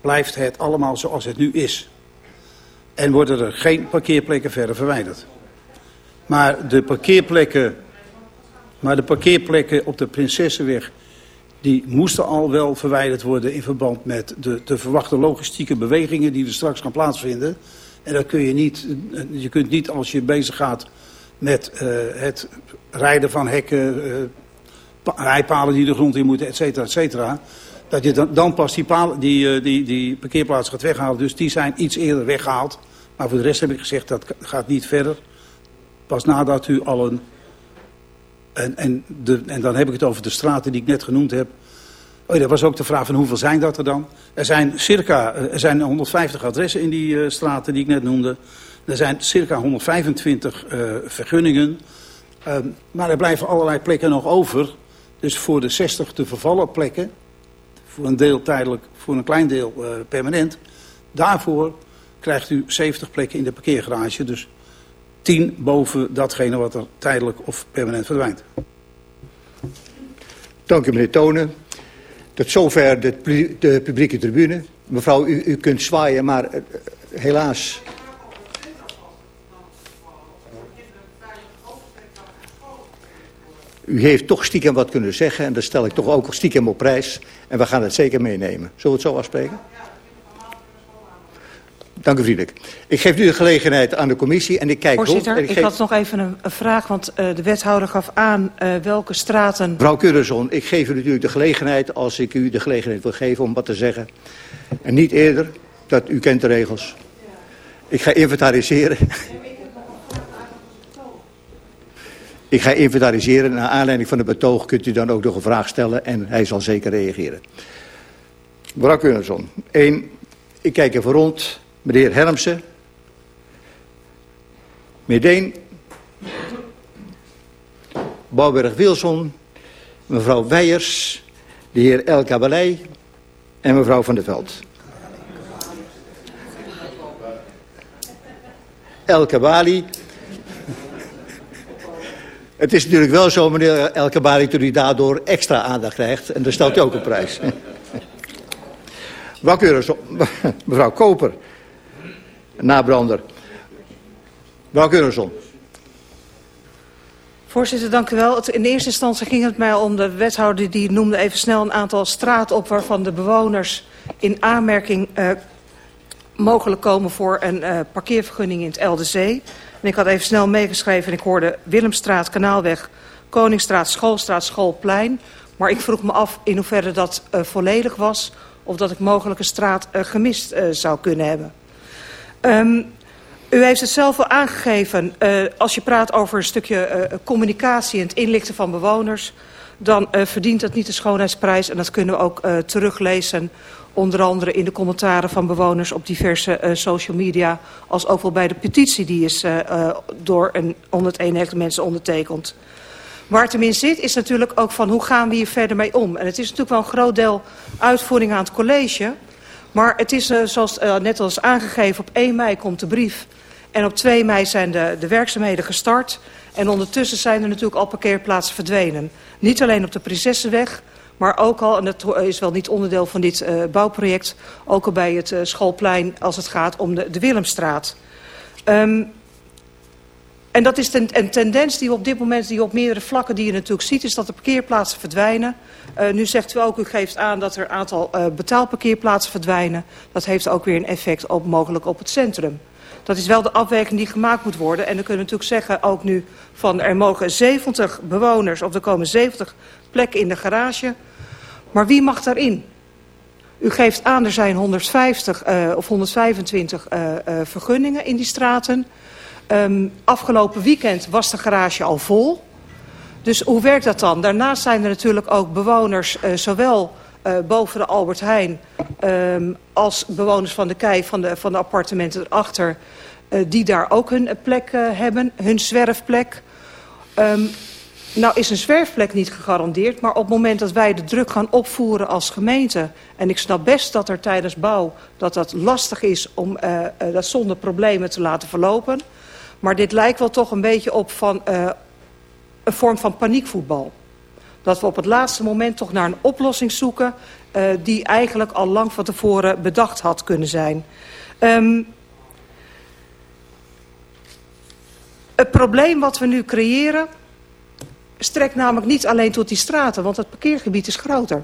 blijft het allemaal zoals het nu is. En worden er geen parkeerplekken verder verwijderd. Maar de parkeerplekken, maar de parkeerplekken op de Prinsessenweg... die moesten al wel verwijderd worden in verband met de, de verwachte logistieke bewegingen... die er straks gaan plaatsvinden. En dat kun je niet, je kunt niet als je bezig gaat met uh, het rijden van hekken... Uh, rijpalen die de grond in moeten, et cetera, et cetera... dat je dan, dan pas die, palen, die, uh, die, die parkeerplaats gaat weghalen. Dus die zijn iets eerder weggehaald. Maar voor de rest heb ik gezegd, dat gaat niet verder... Pas nadat u al een... En, en, de, en dan heb ik het over de straten die ik net genoemd heb. Oh, dat was ook de vraag van hoeveel zijn dat er dan? Er zijn circa er zijn 150 adressen in die uh, straten die ik net noemde. Er zijn circa 125 uh, vergunningen. Uh, maar er blijven allerlei plekken nog over. Dus voor de 60 te vervallen plekken, voor een deel tijdelijk, voor een klein deel permanent. Daarvoor krijgt u 70 plekken in de parkeergarage. Dus 10 boven datgene wat er tijdelijk of permanent verdwijnt. Dank u meneer Tonen. Tot zover de, de publieke tribune. Mevrouw, u, u kunt zwaaien, maar uh, helaas... U heeft toch stiekem wat kunnen zeggen en dat stel ik toch ook stiekem op prijs. En we gaan het zeker meenemen. Zullen we het zo afspreken? Dank u vriendelijk. Ik geef nu de gelegenheid aan de commissie en ik kijk Voorzitter, rond. ik, geef... ik had nog even een, een vraag, want uh, de wethouder gaf aan uh, welke straten... Mevrouw Curderson, ik geef u natuurlijk de gelegenheid als ik u de gelegenheid wil geven om wat te zeggen. En niet eerder, dat u kent de regels. Ik ga inventariseren. ik ga inventariseren. Naar aanleiding van het betoog kunt u dan ook nog een vraag stellen en hij zal zeker reageren. Mevrouw Curderson, één, ik kijk even rond... Meneer Hermsen. Meneer Deen. Bouwberg-Wilson. Mevrouw Weijers. De heer El Kabelij. En mevrouw Van der Veld. El Kabali. Het is natuurlijk wel zo, meneer El Kabali, dat u daardoor extra aandacht krijgt. En dan stelt u ook een prijs. Mevrouw Koper nabrander. Mevrouw Keurenzon. Voorzitter, dank u wel. In eerste instantie ging het mij om de wethouder die noemde even snel een aantal straten op waarvan de bewoners in aanmerking uh, mogelijk komen voor een uh, parkeervergunning in het LDC. En ik had even snel meegeschreven en ik hoorde Willemstraat, Kanaalweg, Koningsstraat, Schoolstraat, Schoolplein. Maar ik vroeg me af in hoeverre dat uh, volledig was of dat ik mogelijk een straat gemist zou kunnen hebben. Um, u heeft het zelf al aangegeven, uh, als je praat over een stukje uh, communicatie en het inlichten van bewoners, dan uh, verdient dat niet de schoonheidsprijs. En dat kunnen we ook teruglezen, onder andere in de commentaren van bewoners op diverse social media, als ook wel bij de petitie die is door een 101 mensen ondertekend. Waar het in zit is natuurlijk ook van hoe gaan we hier verder mee om. En het is natuurlijk wel een groot deel uitvoering aan het college. Maar het is uh, zoals uh, net als aangegeven, op 1 mei komt de brief. En op 2 mei zijn de, de werkzaamheden gestart. En ondertussen zijn er natuurlijk al parkeerplaatsen verdwenen. Niet alleen op de Prinsessenweg, maar ook al, en dat is wel niet onderdeel van dit uh, bouwproject... ook al bij het schoolplein als het gaat om de, de Willemstraat. Um, en dat is ten, een tendens die we op dit moment, die op meerdere vlakken die je natuurlijk ziet, is dat de parkeerplaatsen verdwijnen. Uh, nu zegt u ook, u geeft aan dat er een aantal uh, betaalparkeerplaatsen verdwijnen. Dat heeft ook weer een effect op, mogelijk op het centrum. Dat is wel de afweging die gemaakt moet worden. En dan kunnen natuurlijk zeggen, ook nu, van er mogen 70 bewoners, of er komen 70 plekken in de garage. Maar wie mag daarin? U geeft aan, er zijn 150 uh, of 125 uh, uh, vergunningen in die straten. Um, afgelopen weekend was de garage al vol. Dus hoe werkt dat dan? Daarnaast zijn er natuurlijk ook bewoners, uh, zowel uh, boven de Albert Heijn um, als bewoners van de kei van de, van de appartementen erachter, uh, die daar ook hun plek hebben, hun zwerfplek. Um, nou is een zwerfplek niet gegarandeerd, maar op het moment dat wij de druk gaan opvoeren als gemeente... en ik snap best dat er tijdens bouw dat dat lastig is om dat zonder problemen te laten verlopen... maar dit lijkt wel toch een beetje op van, uh, een vorm van paniekvoetbal. Dat we op het laatste moment toch naar een oplossing zoeken... die eigenlijk al lang van tevoren bedacht had kunnen zijn. Um, het probleem wat we nu creëren strekt namelijk niet alleen tot die straten, want het parkeergebied is groter.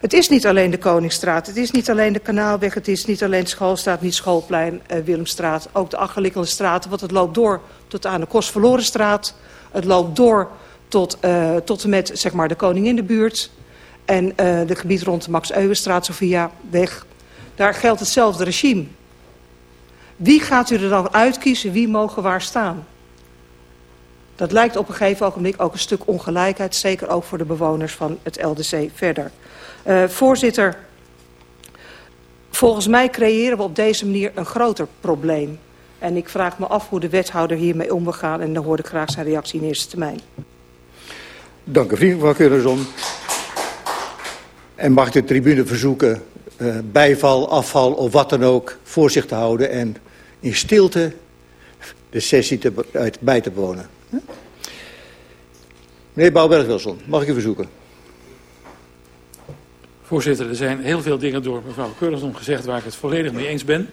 Het is niet alleen de Koningsstraat, het is niet alleen de Kanaalweg, het is niet alleen Schoolstraat, niet Schoolplein, eh, Willemstraat. Ook de achterliggende straten, want het loopt door tot aan de Kostverlorenstraat. Het loopt door tot, uh, tot en met zeg maar, de Koninginnebuurt. En uh, de gebied rond de Max Euwenstraat, weg. Daar geldt hetzelfde regime. Wie gaat u er dan uitkiezen, wie mogen waar staan? Dat lijkt op een gegeven ogenblik ook een stuk ongelijkheid, zeker ook voor de bewoners van het LDC verder. Uh, voorzitter, volgens mij creëren we op deze manier een groter probleem. En ik vraag me af hoe de wethouder hiermee om wil gaan en dan hoor ik graag zijn reactie in eerste termijn. Dank u, mevrouw Keurenson. En mag de tribune verzoeken uh, bijval, afval of wat dan ook voor zich te houden en in stilte de sessie te, uit, bij te wonen. Meneer Bouwberg-Wilson, mag ik u verzoeken? Voorzitter, er zijn heel veel dingen door mevrouw Keurenson gezegd waar ik het volledig mee eens ben.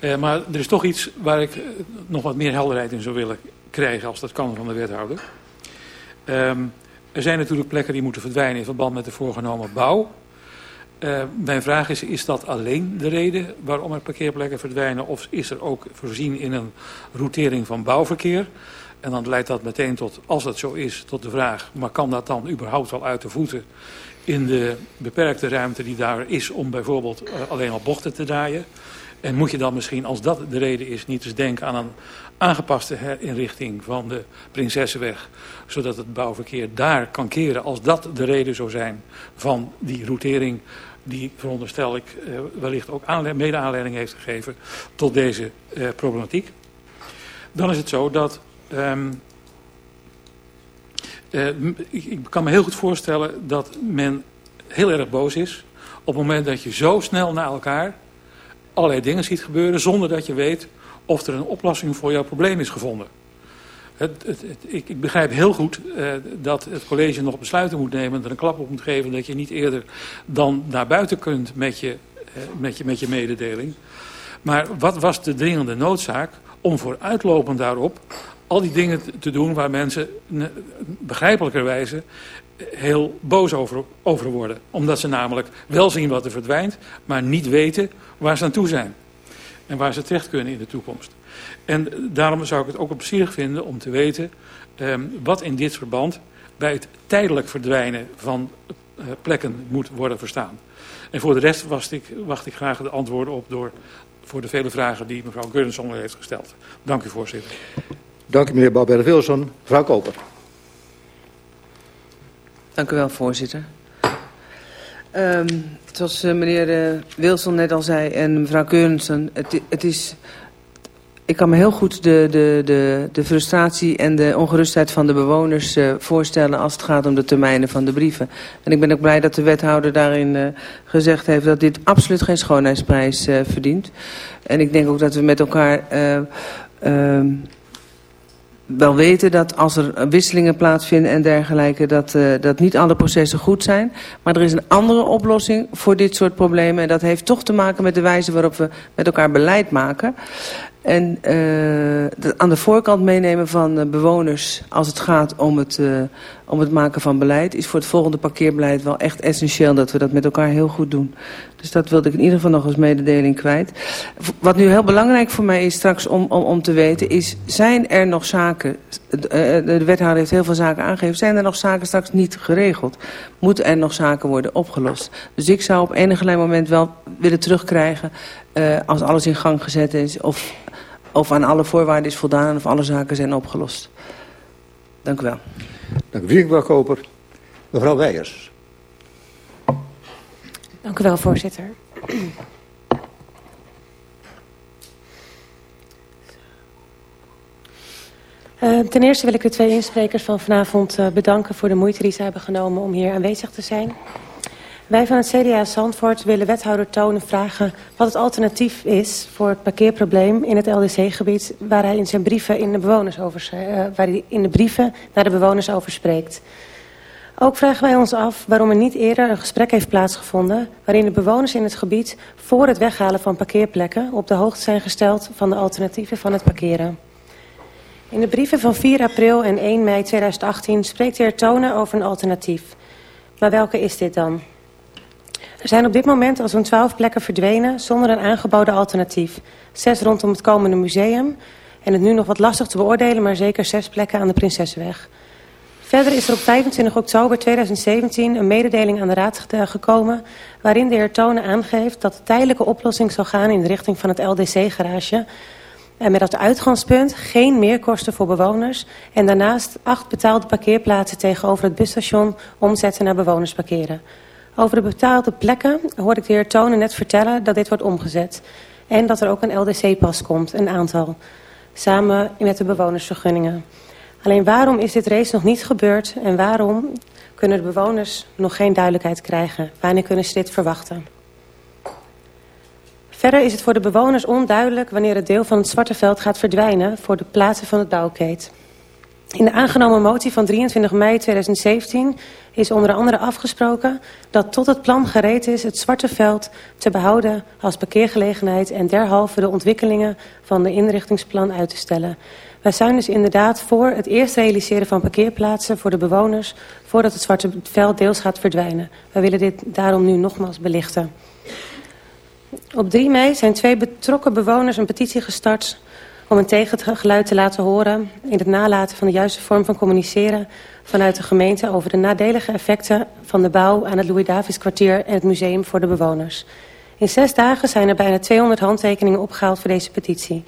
Uh, maar er is toch iets waar ik uh, nog wat meer helderheid in zou willen krijgen als dat kan van de wethouder. Um, er zijn natuurlijk plekken die moeten verdwijnen in verband met de voorgenomen bouw. Uh, mijn vraag is, is dat alleen de reden waarom er parkeerplekken verdwijnen? Of is er ook voorzien in een routering van bouwverkeer? En dan leidt dat meteen tot, als dat zo is, tot de vraag... maar kan dat dan überhaupt wel uit de voeten in de beperkte ruimte die daar is... om bijvoorbeeld uh, alleen al bochten te draaien? En moet je dan misschien, als dat de reden is, niet eens denken aan een aangepaste herinrichting van de Prinsessenweg... zodat het bouwverkeer daar kan keren als dat de reden zou zijn van die routering die veronderstel ik uh, wellicht ook mede aanleiding heeft gegeven tot deze uh, problematiek. Dan is het zo dat um, uh, ik, kan me heel goed voorstellen dat men heel erg boos is op het moment dat je zo snel na elkaar allerlei dingen ziet gebeuren zonder dat je weet of er een oplossing voor jouw probleem is gevonden. Het, het, ik, ik, begrijp heel goed uh, dat het college nog besluiten moet nemen... en er een klap op moet geven dat je niet eerder dan naar buiten kunt met je, uh, met je, met je mededeling. Maar wat was de dringende noodzaak om vooruitlopend daarop... al die dingen te doen waar mensen begrijpelijkerwijze heel boos over, worden. Omdat ze namelijk wel zien wat er verdwijnt... maar niet weten waar ze aan toe zijn. En waar ze terecht kunnen in de toekomst. En daarom zou ik het ook zich vinden om te weten um, wat in dit verband bij het tijdelijk verdwijnen van uh, plekken moet worden verstaan. En voor de rest wacht ik, wacht ik graag de antwoorden op door, voor de vele vragen die mevrouw Gurrenson heeft gesteld. Dank u voorzitter. Dank u meneer Balberg-Wilson. Mevrouw Koper. Dank u wel voorzitter. Um, zoals uh, meneer uh, Wilson net al zei en mevrouw Gurrenson, het, het is ik kan me heel goed de, de, de, de frustratie en de ongerustheid van de bewoners uh, voorstellen als het gaat om de termijnen van de brieven. En ik ben ook blij dat de wethouder daarin gezegd heeft dat dit absoluut geen schoonheidsprijs verdient. En ik denk ook dat we met elkaar wel weten dat als er wisselingen plaatsvinden en dergelijke, dat, uh, dat niet alle processen goed zijn. Maar er is een andere oplossing voor dit soort problemen. En dat heeft toch te maken met de wijze waarop we met elkaar beleid maken. En uh, aan de voorkant meenemen van uh, bewoners als het gaat om het, uh, om het maken van beleid... is voor het volgende parkeerbeleid wel echt essentieel dat we dat met elkaar heel goed doen. Dus dat wilde ik in ieder geval nog als mededeling kwijt. Wat nu heel belangrijk voor mij is straks om, om, om te weten is... zijn er nog zaken, de wethouder heeft heel veel zaken aangegeven... zijn er nog zaken straks niet geregeld? Moeten er nog zaken worden opgelost? Dus ik zou op enig moment wel willen terugkrijgen... als alles in gang gezet is... of of aan alle voorwaarden is voldaan of alle zaken zijn opgelost. Dank u wel. Dank u, mevrouw Koper. Mevrouw Weijers. Dank u wel, voorzitter. Uh, ten eerste wil ik de twee insprekers van vanavond uh, bedanken voor de moeite die ze hebben genomen om hier aanwezig te zijn. Wij van het CDA Zandvoort willen wethouder Tonen vragen wat het alternatief is voor het parkeerprobleem in het LDC-gebied waar hij in zijn brieven in de bewoners uh, waar hij in de brieven naar de bewoners over spreekt. Ook vragen wij ons af waarom er niet eerder een gesprek heeft plaatsgevonden... waarin de bewoners in het gebied voor het weghalen van parkeerplekken... op de hoogte zijn gesteld van de alternatieven van het parkeren. In de brieven van 4 april en 1 mei 2018 spreekt de heer Tonen over een alternatief. Maar welke is dit dan? Er zijn op dit moment al zo'n 12 plekken verdwenen zonder een aangeboden alternatief. Zes rondom het komende museum en het nu nog wat lastig te beoordelen... maar zeker zes plekken aan de Prinsessenweg... Verder is er op 25 oktober 2017 een mededeling aan de Raad gekomen... waarin de heer Tonen aangeeft dat de tijdelijke oplossing zal gaan in de richting van het LDC-garage... En met als uitgangspunt geen meerkosten voor bewoners... en daarnaast acht betaalde parkeerplaatsen tegenover het busstation omzetten naar bewoners parkeren. Over de betaalde plekken hoorde ik de heer Tonen net vertellen dat dit wordt omgezet. En dat er ook een LDC-pas komt, een aantal. Samen met de bewonersvergunningen. Alleen waarom is dit race nog niet gebeurd en waarom kunnen de bewoners nog geen duidelijkheid krijgen? Wanneer kunnen ze dit verwachten? Verder is het voor de bewoners onduidelijk wanneer het deel van het Zwarte Veld gaat verdwijnen voor de plaatsen van het bouwkeet. In de aangenomen motie van 23 mei 2017 is onder andere afgesproken dat tot het plan gereed is het Zwarte Veld te behouden als parkeergelegenheid en derhalve de ontwikkelingen van de inrichtingsplan uit te stellen. Wij zijn dus inderdaad voor het eerst realiseren van parkeerplaatsen voor de bewoners... voordat het Zwarte Veld deels gaat verdwijnen. Wij willen dit daarom nu nogmaals belichten. Op 3 mei zijn twee betrokken bewoners een petitie gestart... om een tegengeluid te laten horen... in het nalaten van de juiste vorm van communiceren... vanuit de gemeente over de nadelige effecten van de bouw... aan het Louis-Davis kwartier en het museum voor de bewoners. In zes dagen zijn er bijna 200 handtekeningen opgehaald voor deze petitie...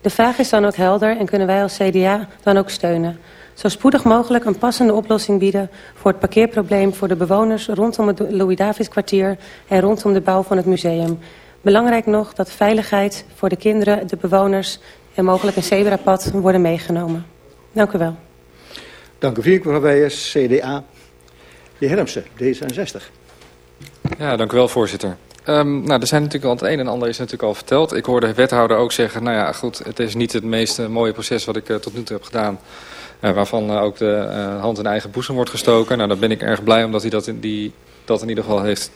De vraag is dan ook helder en kunnen wij als CDA dan ook steunen. Zo spoedig mogelijk een passende oplossing bieden voor het parkeerprobleem voor de bewoners rondom het Louis-David kwartier en rondom de bouw van het museum. Belangrijk nog dat veiligheid voor de kinderen, de bewoners en mogelijk een zebrapad worden meegenomen. Dank u wel. Dank u vriendelijk mevrouw Weijers, CDA. De heer Hermsen, D66. Ja, dank u wel voorzitter. Um, nou, er zijn natuurlijk al het een en ander is natuurlijk al verteld. Ik hoorde de wethouder ook zeggen, nou ja, goed, het is niet het meest uh, mooie proces wat ik uh, tot nu toe heb gedaan. Uh, waarvan ook de hand in eigen boezem wordt gestoken. Nou, daar ben ik erg blij omdat hij dat in, die, dat in ieder geval heeft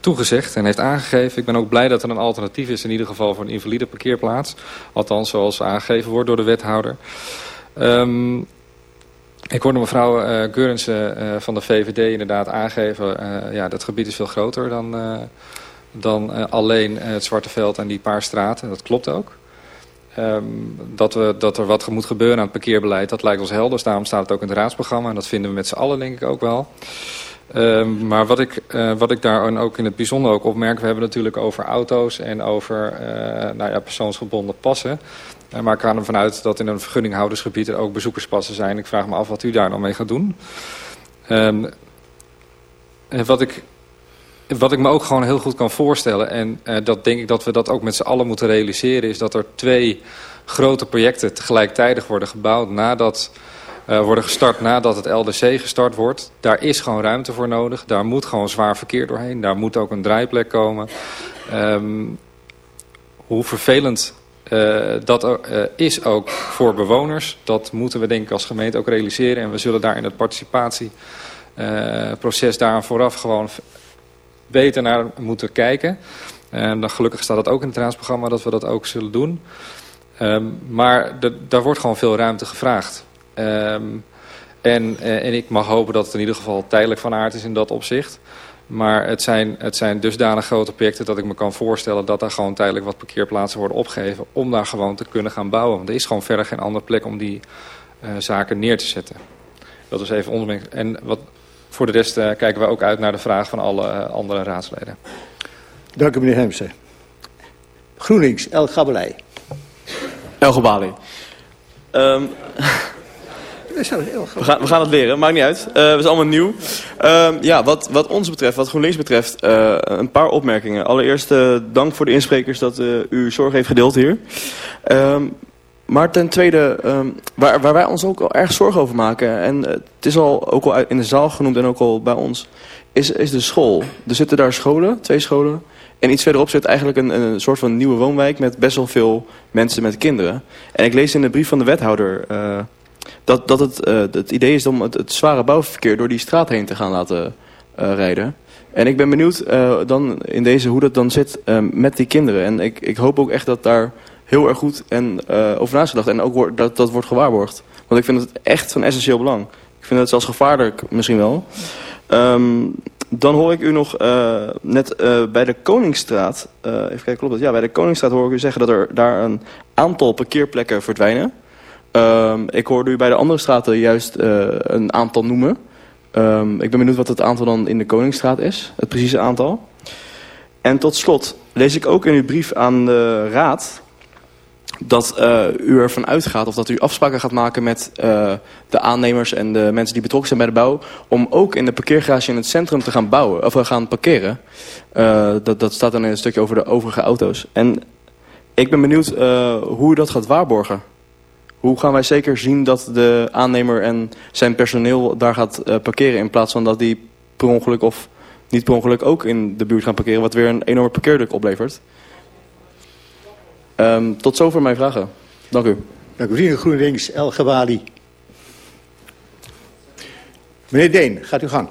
toegezegd en heeft aangegeven. Ik ben ook blij dat er een alternatief is in ieder geval voor een invalide parkeerplaats. Althans, zoals aangegeven wordt door de wethouder. Um, ik hoorde mevrouw uh, Geurensen uh, van de VVD inderdaad aangeven... Uh, ja, dat gebied is veel groter dan dan alleen het Zwarte Veld en die paar straten. Dat klopt ook. Um, dat, we, dat er wat moet gebeuren aan het parkeerbeleid, dat lijkt ons helder. Daarom staat het ook in het raadsprogramma en dat vinden we met z'n allen denk ik ook wel. Um, maar wat ik, uh, wat ik daar ook in het bijzonder ook opmerk... we hebben natuurlijk over auto's en over uh, nou ja, persoonsgebonden passen. Uh, maar ik ga ervan uit dat in een vergunninghoudersgebied er ook bezoekerspassen zijn. Ik vraag me af wat u daar nou mee gaat doen. Um, wat ik wat ik me ook gewoon heel goed kan voorstellen... en dat denk ik dat we dat ook met z'n allen moeten realiseren... is dat er twee grote projecten tegelijkertijd worden gebouwd... nadat uh, worden gestart nadat het LDC gestart wordt. Daar is gewoon ruimte voor nodig. Daar moet gewoon zwaar verkeer doorheen. Daar moet ook een draaiplek komen. Um, hoe vervelend uh, dat uh, is ook voor bewoners... dat moeten we denk ik als gemeente ook realiseren. En we zullen daar in het participatieproces daar vooraf gewoon beter naar moeten kijken. En dan gelukkig staat dat ook in het raadsprogramma dat we dat ook zullen doen. Um, maar daar wordt gewoon veel ruimte gevraagd. Um, en, uh, en ik mag hopen dat het in ieder geval tijdelijk van aard is in dat opzicht. Maar het zijn, het zijn dusdanig grote projecten dat ik me kan voorstellen... dat daar gewoon tijdelijk wat parkeerplaatsen worden opgegeven... om daar gewoon te kunnen gaan bouwen. Want er is gewoon verder geen andere plek om die uh, zaken neer te zetten. Dat is even onze En wat voor de rest uh, kijken we ook uit naar de vraag van alle uh, andere raadsleden. Dank u meneer Hemse. GroenLinks, El Gabelei. El Gabali. Um, we, gaan, het leren, maakt niet uit. Uh, we zijn allemaal nieuw. Uh, ja, wat, wat ons betreft, wat GroenLinks betreft, uh, een paar opmerkingen. Allereerst dank voor de insprekers dat u zorg heeft gedeeld hier. Um, maar ten tweede, ehm, waar, waar wij ons ook al erg zorgen over maken... en het is al ook al in de zaal genoemd en ook al bij ons... is, is de school. Er zitten daar scholen, twee scholen... En iets verderop zit eigenlijk een, een soort van nieuwe woonwijk met best wel veel mensen met kinderen. En ik lees in de brief van de wethouder dat, dat het, uh, het idee is om het, het, zware bouwverkeer door die straat heen te gaan laten uh, rijden. En ik ben benieuwd dan in deze hoe dat dan zit met die kinderen. En ik, ik hoop ook echt dat daar heel erg goed en, over na is gedacht en ook dat dat wordt gewaarborgd. Want ik vind het echt van essentieel belang. Ik vind het zelfs gevaarlijk misschien wel. Um, dan hoor ik u nog net bij de Koningsstraat, even kijken, klopt het? Ja, bij de Koningsstraat hoor ik u zeggen dat er daar een aantal parkeerplekken verdwijnen. Um, ik hoorde u bij de andere straten juist een aantal noemen. Um, ik ben benieuwd wat het aantal dan in de Koningsstraat is, het precieze aantal. En tot slot lees ik ook in uw brief aan de Raad dat uh, u ervan uitgaat of dat u afspraken gaat maken met uh, de aannemers en de mensen die betrokken zijn bij de bouw... om ook in de parkeergarage in het centrum te gaan bouwen, of gaan parkeren. Dat, dat staat dan in een stukje over de overige auto's. En ik ben benieuwd hoe u dat gaat waarborgen. Hoe gaan wij zeker zien dat de aannemer en zijn personeel daar gaat parkeren... in plaats van dat die per ongeluk of niet per ongeluk ook in de buurt gaan parkeren... wat weer een enorme parkeerdruk oplevert... Um, tot zover mijn vragen. Dank u. Dank u, vrienden GroenLinks, El Gawali. Meneer Deen, gaat u gang.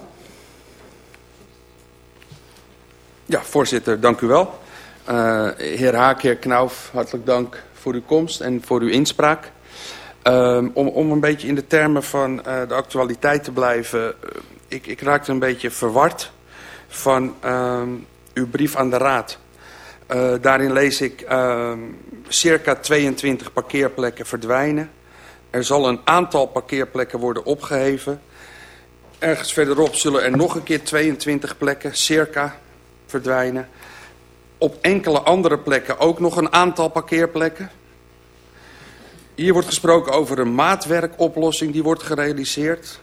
Ja, voorzitter, dank u wel. Uh, heer Haak, heer Knauf, hartelijk dank voor uw komst en voor uw inspraak. Uh, om, om een beetje in de termen van uh, de actualiteit te blijven... Uh, ik, ik raakte een beetje verward van ehm, uw brief aan de Raad... Uh, daarin lees ik uh, circa 22 parkeerplekken verdwijnen. Er zal een aantal parkeerplekken worden opgeheven. Ergens verderop zullen er nog een keer 22 plekken, circa, verdwijnen. Op enkele andere plekken ook nog een aantal parkeerplekken. Hier wordt gesproken over een maatwerkoplossing die wordt gerealiseerd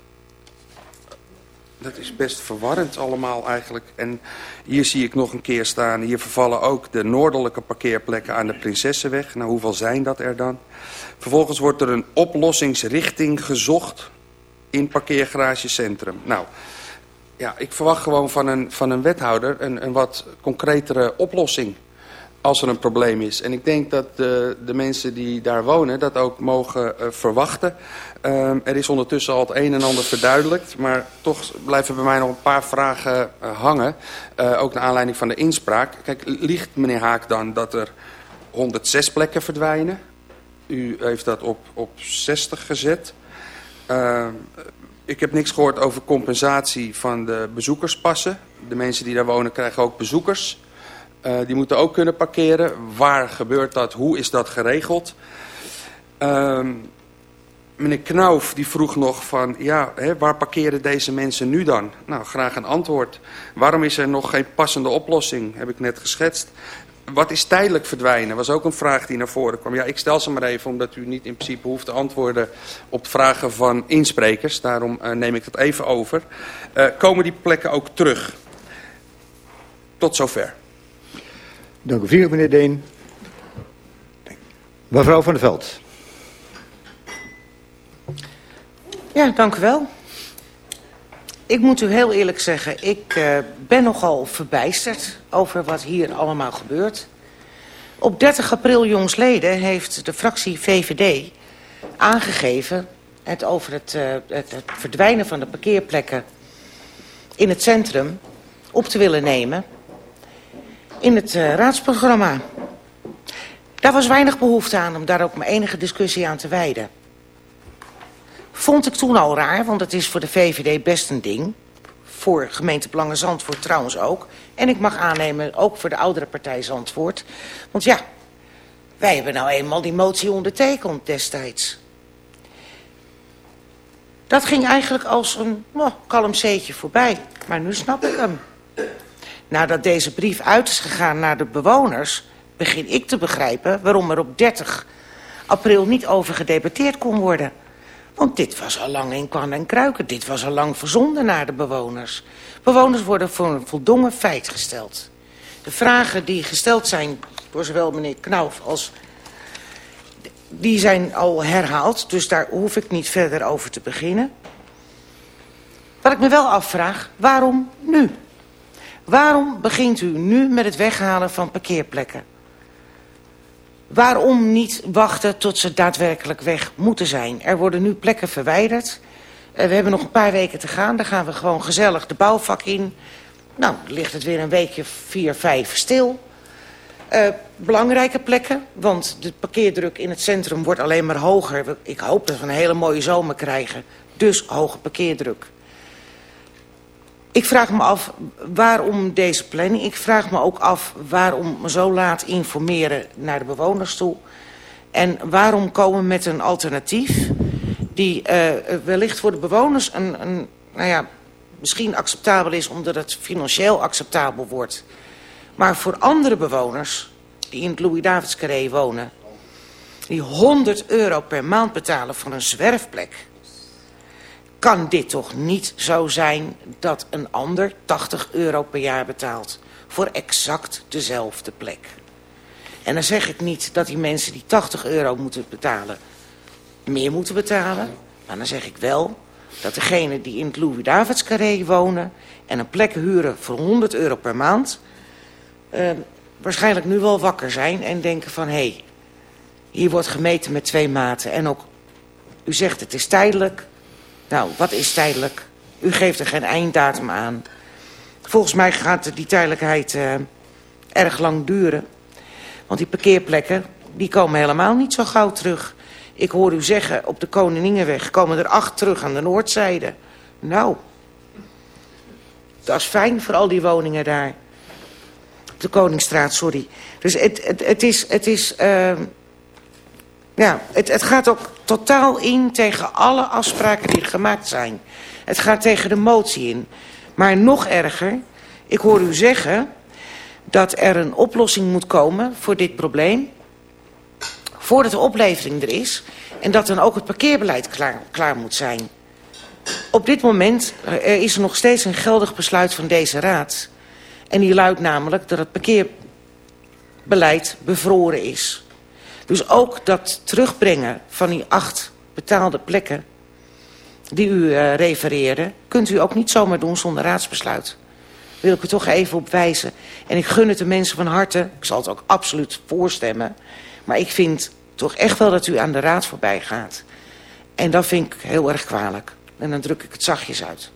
dat is best verwarrend allemaal eigenlijk. En hier zie ik nog een keer staan. Hier vervallen ook de noordelijke parkeerplekken aan de Prinsessenweg. Nou, hoeveel zijn dat er dan? Vervolgens wordt er een oplossingsrichting gezocht in parkeergaragecentrum. Nou, ja, ik verwacht gewoon van een, van een wethouder een, een wat concretere oplossing als er een probleem is. En ik denk dat de, de mensen die daar wonen dat ook mogen uh, verwachten. Uh, er is ondertussen al het een en ander verduidelijkt. Maar toch blijven bij mij nog een paar vragen uh, hangen. Ook naar aanleiding van de inspraak. Kijk, ligt meneer Haak dan dat er 106 plekken verdwijnen? U heeft dat op, op 60 gezet. ik heb niks gehoord over compensatie van de bezoekerspassen. De mensen die daar wonen krijgen ook bezoekers. Uh, die moeten ook kunnen parkeren. Waar gebeurt dat? Hoe is dat geregeld? Uh, meneer Knauf die vroeg nog van... ja, hè, waar parkeren deze mensen nu dan? Nou, graag een antwoord. Waarom is er nog geen passende oplossing? Heb ik net geschetst. Wat is tijdelijk verdwijnen? Was ook een vraag die naar voren kwam. Ja, ik stel ze maar even, omdat u niet in principe hoeft te antwoorden op vragen van insprekers. Daarom uh, neem ik dat even over. Uh, komen die plekken ook terug? Tot zover. Dank u vriendelijk, meneer Deen. Mevrouw van der Veld. Ja, dank u wel. Ik moet u heel eerlijk zeggen, ik uh, ben nogal verbijsterd over wat hier allemaal gebeurt. Op 30 april jongsleden heeft de fractie VVD aangegeven... het over uh, het, het verdwijnen van de parkeerplekken in het centrum op te willen nemen in het uh, raadsprogramma. Daar was weinig behoefte aan om daar ook maar enige discussie aan te wijden. Vond ik toen al raar, want het is voor de VVD best een ding. Voor gemeente Belangen Zandvoort trouwens ook. En ik mag aannemen, ook voor de oudere partij Zandvoort. Want ja, wij hebben nou eenmaal die motie ondertekend destijds. Dat ging eigenlijk als een oh, kalm zeetje voorbij. Maar nu snap ik hem. Nadat deze brief uit is gegaan naar de bewoners... begin ik te begrijpen waarom er op 30 april niet over gedebatteerd kon worden. Want dit was al lang in kwan en kruiken. Dit was al lang verzonden naar de bewoners. Bewoners worden voor een voldongen feit gesteld. De vragen die gesteld zijn door zowel meneer Knauf als die zijn al herhaald, dus daar hoef ik niet verder over te beginnen. Wat ik me wel afvraag, waarom nu? Waarom begint u nu met het weghalen van parkeerplekken? Waarom niet wachten tot ze daadwerkelijk weg moeten zijn? Er worden nu plekken verwijderd. Uh, we hebben nog een paar weken te gaan. Dan gaan we gewoon gezellig de bouwvak in. Nou, ligt het weer een weekje vier, vijf stil. Uh, belangrijke plekken, want de parkeerdruk in het centrum wordt alleen maar hoger. Ik hoop dat we een hele mooie zomer krijgen. Dus hoge parkeerdruk. Ik vraag me af waarom deze planning. Ik vraag me ook af waarom zo laat informeren naar de bewoners toe. En waarom komen met een alternatief die uh, wellicht voor de bewoners een, een, nou ja, misschien acceptabel is omdat het financieel acceptabel wordt. Maar voor andere bewoners die in het Louis-Davids Carré wonen... die 100 euro per maand betalen voor een zwerfplek... kan dit toch niet zo zijn dat een ander 80 euro per jaar betaalt... voor exact dezelfde plek. En dan zeg ik niet dat die mensen die 80 euro moeten betalen... meer moeten betalen. Maar dan zeg ik wel dat degenen die in het Louis-Davids Carré wonen... en een plek huren voor 100 euro per maand... Uh, waarschijnlijk nu wel wakker zijn en denken van... hé, hey, hier wordt gemeten met twee maten. En ook, u zegt het is tijdelijk. Nou, wat is tijdelijk? U geeft er geen einddatum aan. Volgens mij gaat die tijdelijkheid uh, erg lang duren. Want die parkeerplekken, die komen helemaal niet zo gauw terug. Ik hoor u zeggen, op de Koningingenweg komen er acht terug aan de noordzijde. Nou, dat is fijn voor al die woningen daar de Koningsstraat, sorry. Dus het, het, het is... Het is uh, ja, het, het gaat ook totaal in tegen alle afspraken die er gemaakt zijn. Het gaat tegen de motie in. Maar nog erger, ik hoor u zeggen dat er een oplossing moet komen voor dit probleem. Voordat de oplevering er is. En dat dan ook het parkeerbeleid klaar, klaar moet zijn. Op dit moment uh, is er nog steeds een geldig besluit van deze raad. En die luidt namelijk dat het parkeerbeleid bevroren is. Dus ook dat terugbrengen van die acht betaalde plekken die u uh, refereerde... kunt u ook niet zomaar doen zonder raadsbesluit. Wil ik u toch even op wijzen. En ik gun het de mensen van harte. Ik zal het ook absoluut voorstemmen. Maar ik vind toch echt wel dat u aan de raad voorbij gaat. En dat vind ik heel erg kwalijk. En dan druk ik het zachtjes uit.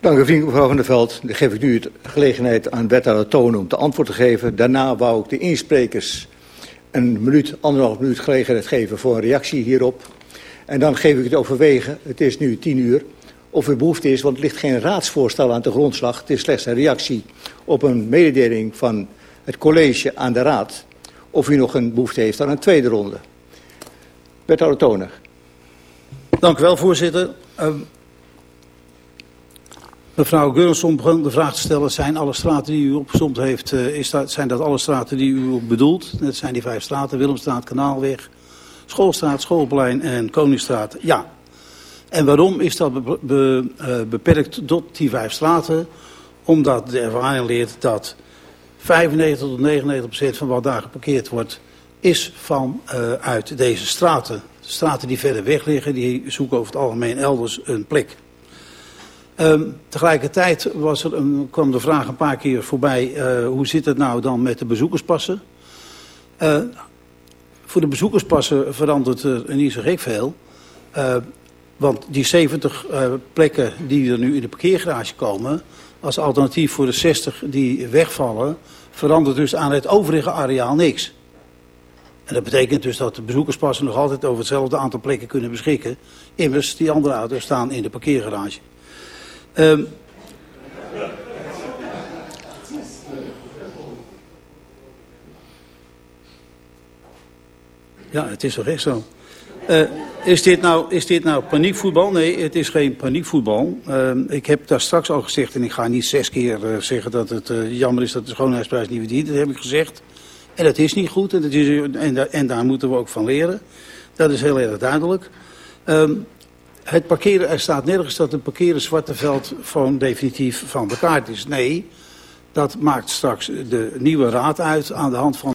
Dank u vriendelijk mevrouw Van der Veld. Dan geef ik nu de gelegenheid aan wethouder Tonen om te antwoord te geven. Daarna wou ik de insprekers een minuut, anderhalf minuut gelegenheid geven voor een reactie hierop. En dan geef ik het overwegen, het is nu tien uur, of er behoefte is, want er ligt geen raadsvoorstel aan de grondslag. Het is slechts een reactie op een mededeling van het college aan de raad. Of u nog een behoefte heeft aan een tweede ronde. Wethouder Tonen. Dank u wel, voorzitter. Uh, Mevrouw Geurensson begon de vraag te stellen, zijn alle straten die u opgezomd heeft, uh, is dat, zijn dat alle straten die u bedoelt? Dat zijn die vijf straten, Willemstraat, Kanaalweg, Schoolstraat, Schoolplein en Koningsstraat. Ja. En waarom is dat uh, beperkt tot die vijf straten? Omdat de ervaring leert dat 95 tot 99 procent van wat daar geparkeerd wordt, is van uh, uit deze straten. De straten die verder weg liggen, die zoeken over het algemeen elders een plek. Um, tegelijkertijd was er een, kwam de vraag een paar keer voorbij, uh, hoe zit het nou dan met de bezoekerspassen? Uh, voor de bezoekerspassen verandert er niet zo gek veel. Uh, want die 70 plekken die er nu in de parkeergarage komen, als alternatief voor de 60 die wegvallen, verandert dus aan het overige areaal niks. En dat betekent dus dat de bezoekerspassen nog altijd over hetzelfde aantal plekken kunnen beschikken. Immers, die andere auto's staan in de parkeergarage. Um, ja, het is toch echt zo. Uh, is, dit nou, is dit nou paniekvoetbal? Nee, het is geen paniekvoetbal. Uh, ik heb daar straks al gezegd, en ik ga niet zes keer uh, zeggen dat het uh, jammer is dat de schoonheidsprijs niet verdient. Dat heb ik gezegd. En dat is niet goed en, dat is, en, en daar moeten we ook van leren. Dat is heel erg duidelijk. Um, het parkeren, er staat nergens dat een parkeren zwarte veld gewoon definitief van de kaart is. Nee, dat maakt straks de nieuwe raad uit aan de hand van